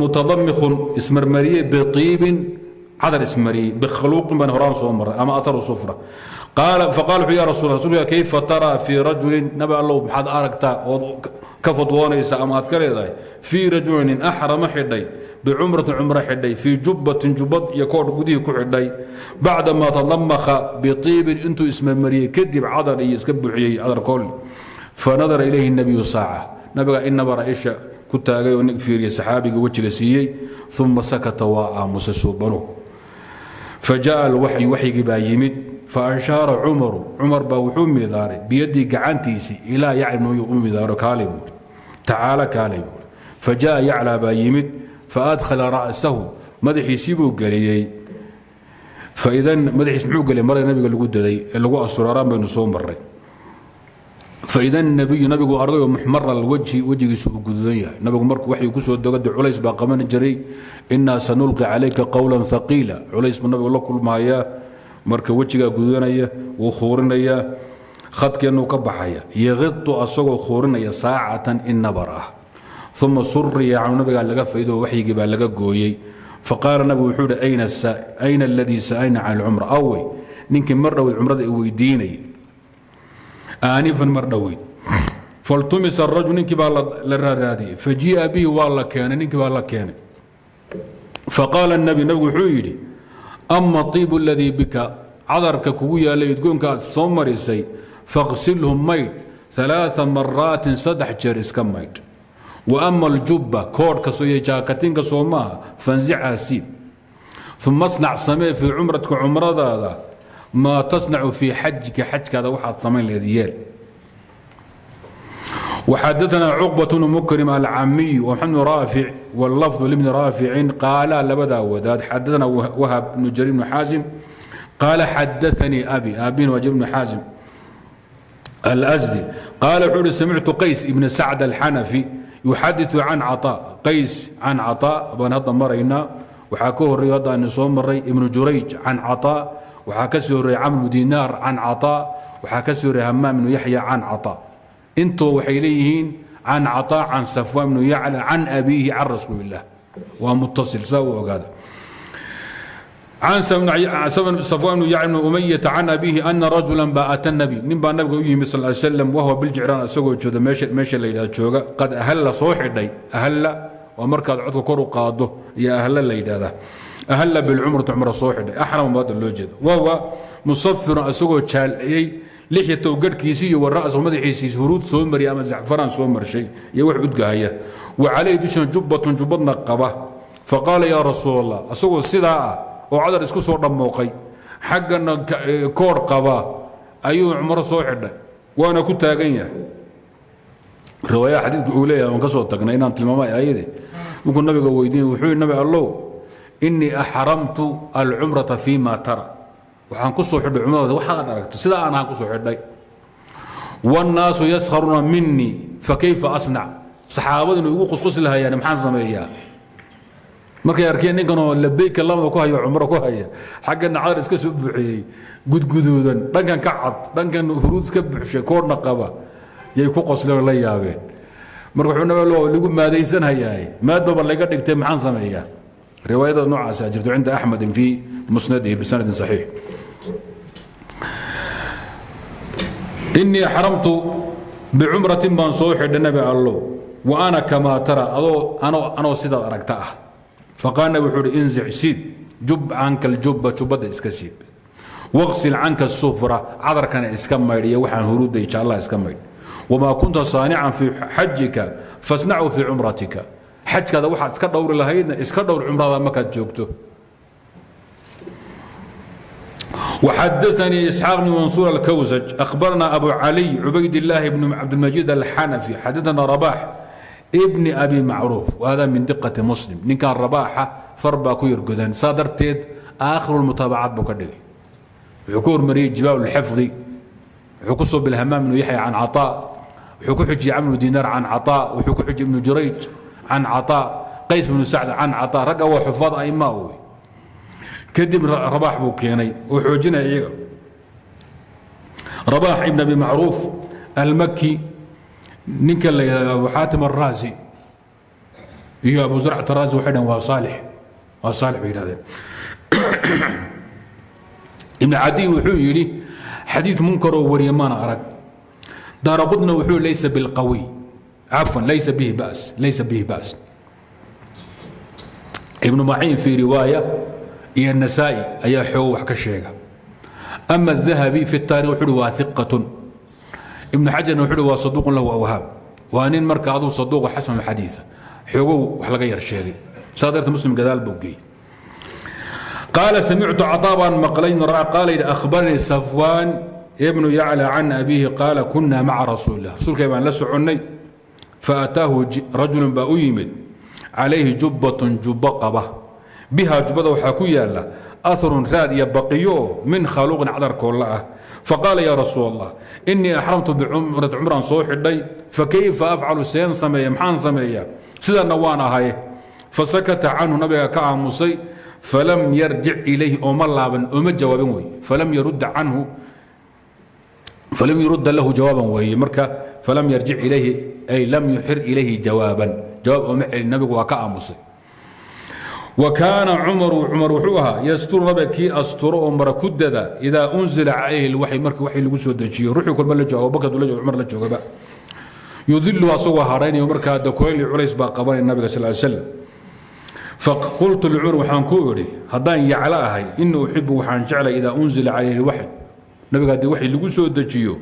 mutadamikun ismarmariyey biiibin cadar ismariyey bikhaluuqin baan horaan soo maray ama ataru sufra faqala wuxuu ya rasul rasulka kayfa taraa fii rajulin nabi allow maxaad aragtaa ood ka fadwoonaysa ama aad ka leedahay fii rajulin axrama xidhay bicumratin cumro xidhay fii jubbatin jubbad iyo koodh gudihii ku xidhay bacdamaa tadamakha biiibin intuu ismarmariyey kadib cadar iyo iska buuxiyey cadar koolli fanadara ilayhi nabiyu saaca nabiga inaba raisha ku taagay oo fiiriya saxaabiga wejiga siiyey uma sakata waa aamusa suubanu fajaءa alwaxyu waxyigii baa yimid faashaara cumaru cumar baa wuxuu midaaray biyadii gacantiisii ilaa yacli u midaaro kaalay buuri tacaala kaalay buuri fajaءa yaclaa baa yimid faadkhala ra'sahu madaxiisii buu geliyey faidan madaxiis muxuu geliyay marada nabiga lagu daday ee lagu asturaraan baynu soo maray faida nabiyu nabigu argayoo muxmara alwajhi wejigiisu uu gududan yahay. Nabigu markuu waxyu ku soo dogada culays baa qaban jiray inaa sanulqi calayka qowlan haqiila culays buu nabigu la kulmahayaa marka wejigaa gududanaya wuu khuurinayaa khadkeennuu ka baxaya. Yaqidu asagoo khuurinaya saacatan in nabar ah. Uma suriya canu nabigaa laga faydo waxyigii baa laga gooyey. Faqaala nabigu wuxuu hi ayna aladii sa'ayna can alcumra. Awey ninkii mar dhoweyd cumrada i weydiinayay aanifan mar dhoweyd faltumisa arajul ninkii baa la raaraadiyey fajii'a bihi waa la keenay ninkii baa la keenay faqaala nabi nabigu wuxuu yidhi ama iibu aladii bika cadarka kugu yaallay udgoonka aad soo marisay faqsilhu maydh ثلاث maraatin saddex jeer iska maydh wa ama aljubba koodhkaso iyo jaakatinka soo maaha fanzichaa siib uma asnac samee fii cumratka cumradaada maa tasnacu fii xajika xajkaada waxaad samayn leed yeel وxadثna cقبة بن mkrم الcamiي ومحamed بن rاaفiع والlفظ لبن rاaفiعin qaala labadaa wadaad xadثna whb بن jrير بن xاaزم qaala xadaثnii abi aabin waa jr بن xاaزم الأsدي qaala wxuu uhi samictu qays ibn sacd الxanaفي yuxadiثu can caطاء qays can caطاء baan hadda maraynaa waxaa ka horeeyo hadda aynu soo maray ibnu jurayj can caطاء waxaa ka sii horeeya camr bnu dinaar can caطاء waxaa ka sii horeeya hamaam bnu yaxya can caطاء intoo waxay leeyihiin can caطاء can safwaan bnu yacla can abiihi can rasuuli الlah waa mutaصil saa u ogaada can safwan bn yacl bn umayata can abiihi ana rajula baata nabi nin baa nabiga u yimi sal slam wahwa biljicraan isagoo jooda meesha la yidhahdo jooga qad ahalla soo xidhay ahalla waa markaad codka kor u qaado iyo ahalla la yidhahdaa ahalla bilcumrati cumra soo xidhay axram baada loo jeeda wahwa musafirun isagoo jaalciyey lixyatow garhkiisii iyo wara'sahu madaxiisiis huruud soo mariyay ama zacfaraan soo marshay iyo wax udgahaya wa calayhi dushan jubbatun jubbadna qaba faqaala yaa rasuul allah isagoo sidaa ah oo cadar isku soo dhammooqay xaggana koor qaba ayuu cumro soo xidhay waana ku taagan yahay riwaaya xadiidku uu leeyahay waan ka soo tagnay inaan tilmaamay ayade markuu nabiga weydiinay wuxuu nabi allow innii axramtu alcumrata fii tara. Waxaan ku soo xidhay cumradaada waxaad aragto sidaa aan ahaan ku soo xidhay. Wاnnaasu yaskharuuna minii fakayfa asnac saxaabadinu igu qusqusi lahayaan maxaan sameeyaa? Markay arkeen ninkanoo labeyka lamada ku hayo cumro ku haya xaggana cadar iska soo buuxiyey gudguduudan dhankan ka cad dhankan huruud iska buuxshay koorna qaba yay ku qosleen la yaabeen. Marka wuxuu nabi lo ligu maadaysanhayaay maadbaba laga dhigtay maxaan sameeyaa riwaayada noocaasa jirto cinda axmedin fii musnadihi bisanadin saxiix. Inii axramtu bicumratin baan soo xidhay nabi allow wa ana kamaa tara adoo anoo sidaad aragta ah. Faqaal nabig wuxuu uhi inzic siid. Jub canka aljubba jubbadda iska siib waqsil canka asufra cadarkana iska maydh iyo waxaan huruudda jaallaha iska maydh. Wamaa kunta saanican fii xajika fasnacu fii cumratika xajkaada waxaad iska dhowri lahaydna iska dhowr cumrada markaad joogto وxadثnي إسحاaq بن منصور الكwسج أخبرنا أبو علي عubayd اللahi بن cabdالمجيد الxنفي xadثna رباح بن أbي معروف وhذا min دقة مسلم ninkan رباxa far baa ku yargodan saa darteed آkhir المتaaبعaad buu ka dhigay wuxuu ku hormariyey جiباء الxفظi wuxuu ku soo bilhmاm بن yaحيى can caطاء wuxuu ku xujiyey cمر بن dinar can caطاء wuxuu ku xujiyey iبن jurayج an caaa qays bnu sacd can caaa ragga waa xufaad aima wey kadib rabaax buu keenay oo xoojinaya iyaga rabaax ibn abi macruuf almaki ninka la yihahda abu xaatim araasi iyo abu zarcat araasi waxay dhn waa saalix waa saalix bay yidhahdeen ibn cadiy wuxuu yidhi xadiid munkaroo wariye maana arag daarabudna wuxuu laysa bilqawiy cafwan laysa bihi bas laysa bihi bas ibnu maciin fii riwaaya iyo النasaaئي ayaa xoog wax ka sheega ama الذahabi fi الtaarikh wuxu uhi waa ثiqaة ibnu xajarna wuxu uhi waa saduuq lahu awhaam waa nin marka aduu saduuqa xasan xadiiثa xoogow wax laga yar sheegay saa darta muslim gadaal buu geeyey qaala samictu caطaa baan maqlay qaala yidhi akhbaranii safwaan ibnu yaclى can abiihi qaala kuna maca rasuuli الlah rasuulkay baan la soconnay faataahu rajulu baa u yimid. calayhi jubbaة jubbo qaba biha jubbada waxaa ku yaalla aharun raad iyo baqiyo min khaluuqin cadarkoolla ah faqaala yaa rasuul allah inii axramtu bicumrati cumran soo xidhay fakayfa afcalu seen sameeya maxaan sameeya sidanna waan ahay fasakata canhu nabiga ka aamusay falam yarjic ilayhi ooma laaban ooma jawaabin wey falam yarudda lahu jawaaban weeye marka falam yarjic ilayhi ay lam yuxir ilayhi jawaaban. Jawaab ooma celin nabigu waa ka aamusay. Wkaana cumaru cumar wuxuu ahaa yasturu nabiga kii asturo oo mara ku dada idaa unzila calayhi lwaxy markii waxy lagu soo dejiyo. Ruuxii kolba la jooga abubakar la jooga cumar la joogaba yudilu asagoo haraynayo markaa dakoyli culays baa qabanaya nabiga sal slam faqultu licumar waxaan ku idhi haddaan yaclo ahay ini uxibu waxaan jeclay idaa unzila calayhi lwaxy nabiga haddii waxy lagu soo dejiyo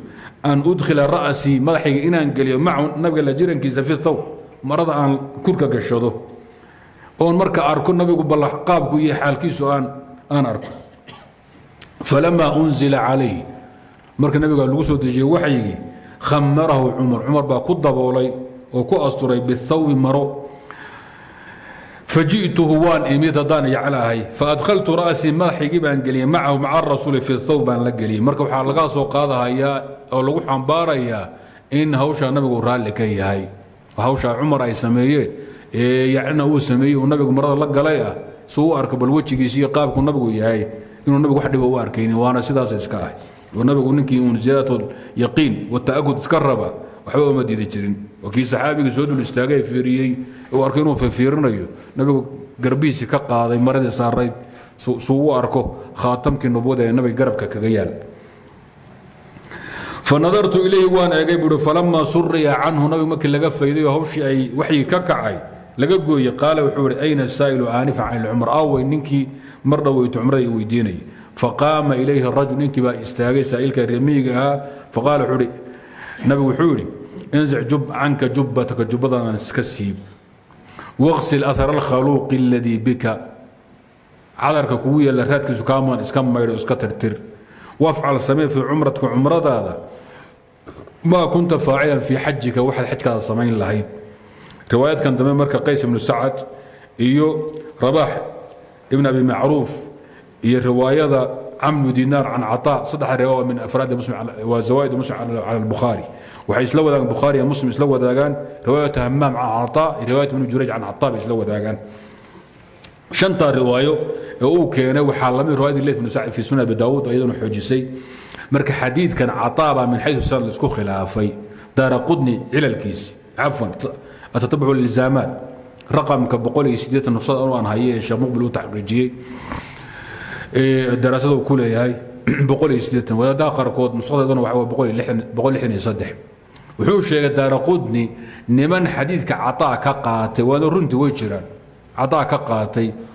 an udkhila ra'sii madaxayga inaan geliyo macu nabiga la jirankiisa fi thawb marada aan kurka gashado. Oon marka arko nabigu qaabku iyo xaalkiisu aan arko. Falamaa unzila calayh marka nabiga lagu soo dejiyey waxyigii khamarahu cumar. Cumar baa ku daboolay oo ku asturay bithawbi maro faji'tuhu waan imid haddaan yaclaahay faadkhaltu ra'sii madaxaygii baan geliyey macahu maca rasuuli fi thawb baan la geliyey marka waxaa laga soo qaadahayaa oo lagu xambaarayaa in hawshaa nabigu raalli ka yahay hawshaa cumar ay sameeyeen yacna uu sameeyey uu nabigu marada la galay ah si u arko bal wejigiisa iyo qaabku nabigu yahay inuu nabigu wax dhiba u arkaynin waana sidaas iska ah oo nabigu ninkii uun ta'akud iska raba waxba uma diidi jirin. Waa kii saxaabigii soo dul istaagay fiiriyey. Uu arkay inuu fiirinayo nabigu garbihiisii ka qaaday maradii saarayd suu u arko khaatamkii nubuwada ee nabiga garabka kaga yaal. Fanadartu ilayhi waan eegay buui falamaa suriya canhu. Nabigu markii laga faydayo hawshii ay waxyii ka kacay laga gooyey qaala wuxuu ihi ayna saa'ilu aanifan can ilcumr awey ninkii mar dhoweyto cumrada i weydiinayay. Faqaama ilayhi rajul ninkii baa istaagay saa'ilka remiyiga ahaa. Faqaala wuxuu ihi nabigu wuxuu yidhi inzic canka jubbataka jubbadan iska siib waqsil ahar alkhaluuqi aladii bika cadarka kugu yaalla raadkiisu kaamaan iska maydho iska tirtir wafcal samee fii cumratka cumradaada maa kunta faacilan fii xajika waxaad xajkaada samayn lahayd riwaayadkan dambe marka qays ibnu sacad iyo rabaax ibn abi macruuf iyo riwaayada camnu dinaar can caطaa saddexa riwaaya min afraadi waa zawaaid muslim cala albukhaari waxay isla wadaagaan bukhaari iyo muslim isla wadaagaan riwaayat hamaam can caطaa iyo riwaayat ibnu jurayj can caطaa bay isla wadaagaan shantaa riwaayo ee uu keenay waxaa lamid riwaayadii leyt bnu sacd fi sunan abi daawuud iyaduna xoojisay marka xadiidkan caطaa baa min xayu sanad laisku khilaafay daara qudni cilalkiisi cafwan atatabuc ilzaamaat raqamka boqol iyo siddeetan nusada anu aan haye ee sheekh muqbil uu taxqiijiyey daraasada uu ku leeyahay boqol iyo siddeetan wadaadaha qaarkood nushadeeduna waxa waa boqol iyo lixdan boqol lixdan iyo saddex wuxuu sheegay daara qudni niman xadiidka caطaa ka qaatay waana runtii way jiraan. Caطaa ka qaatay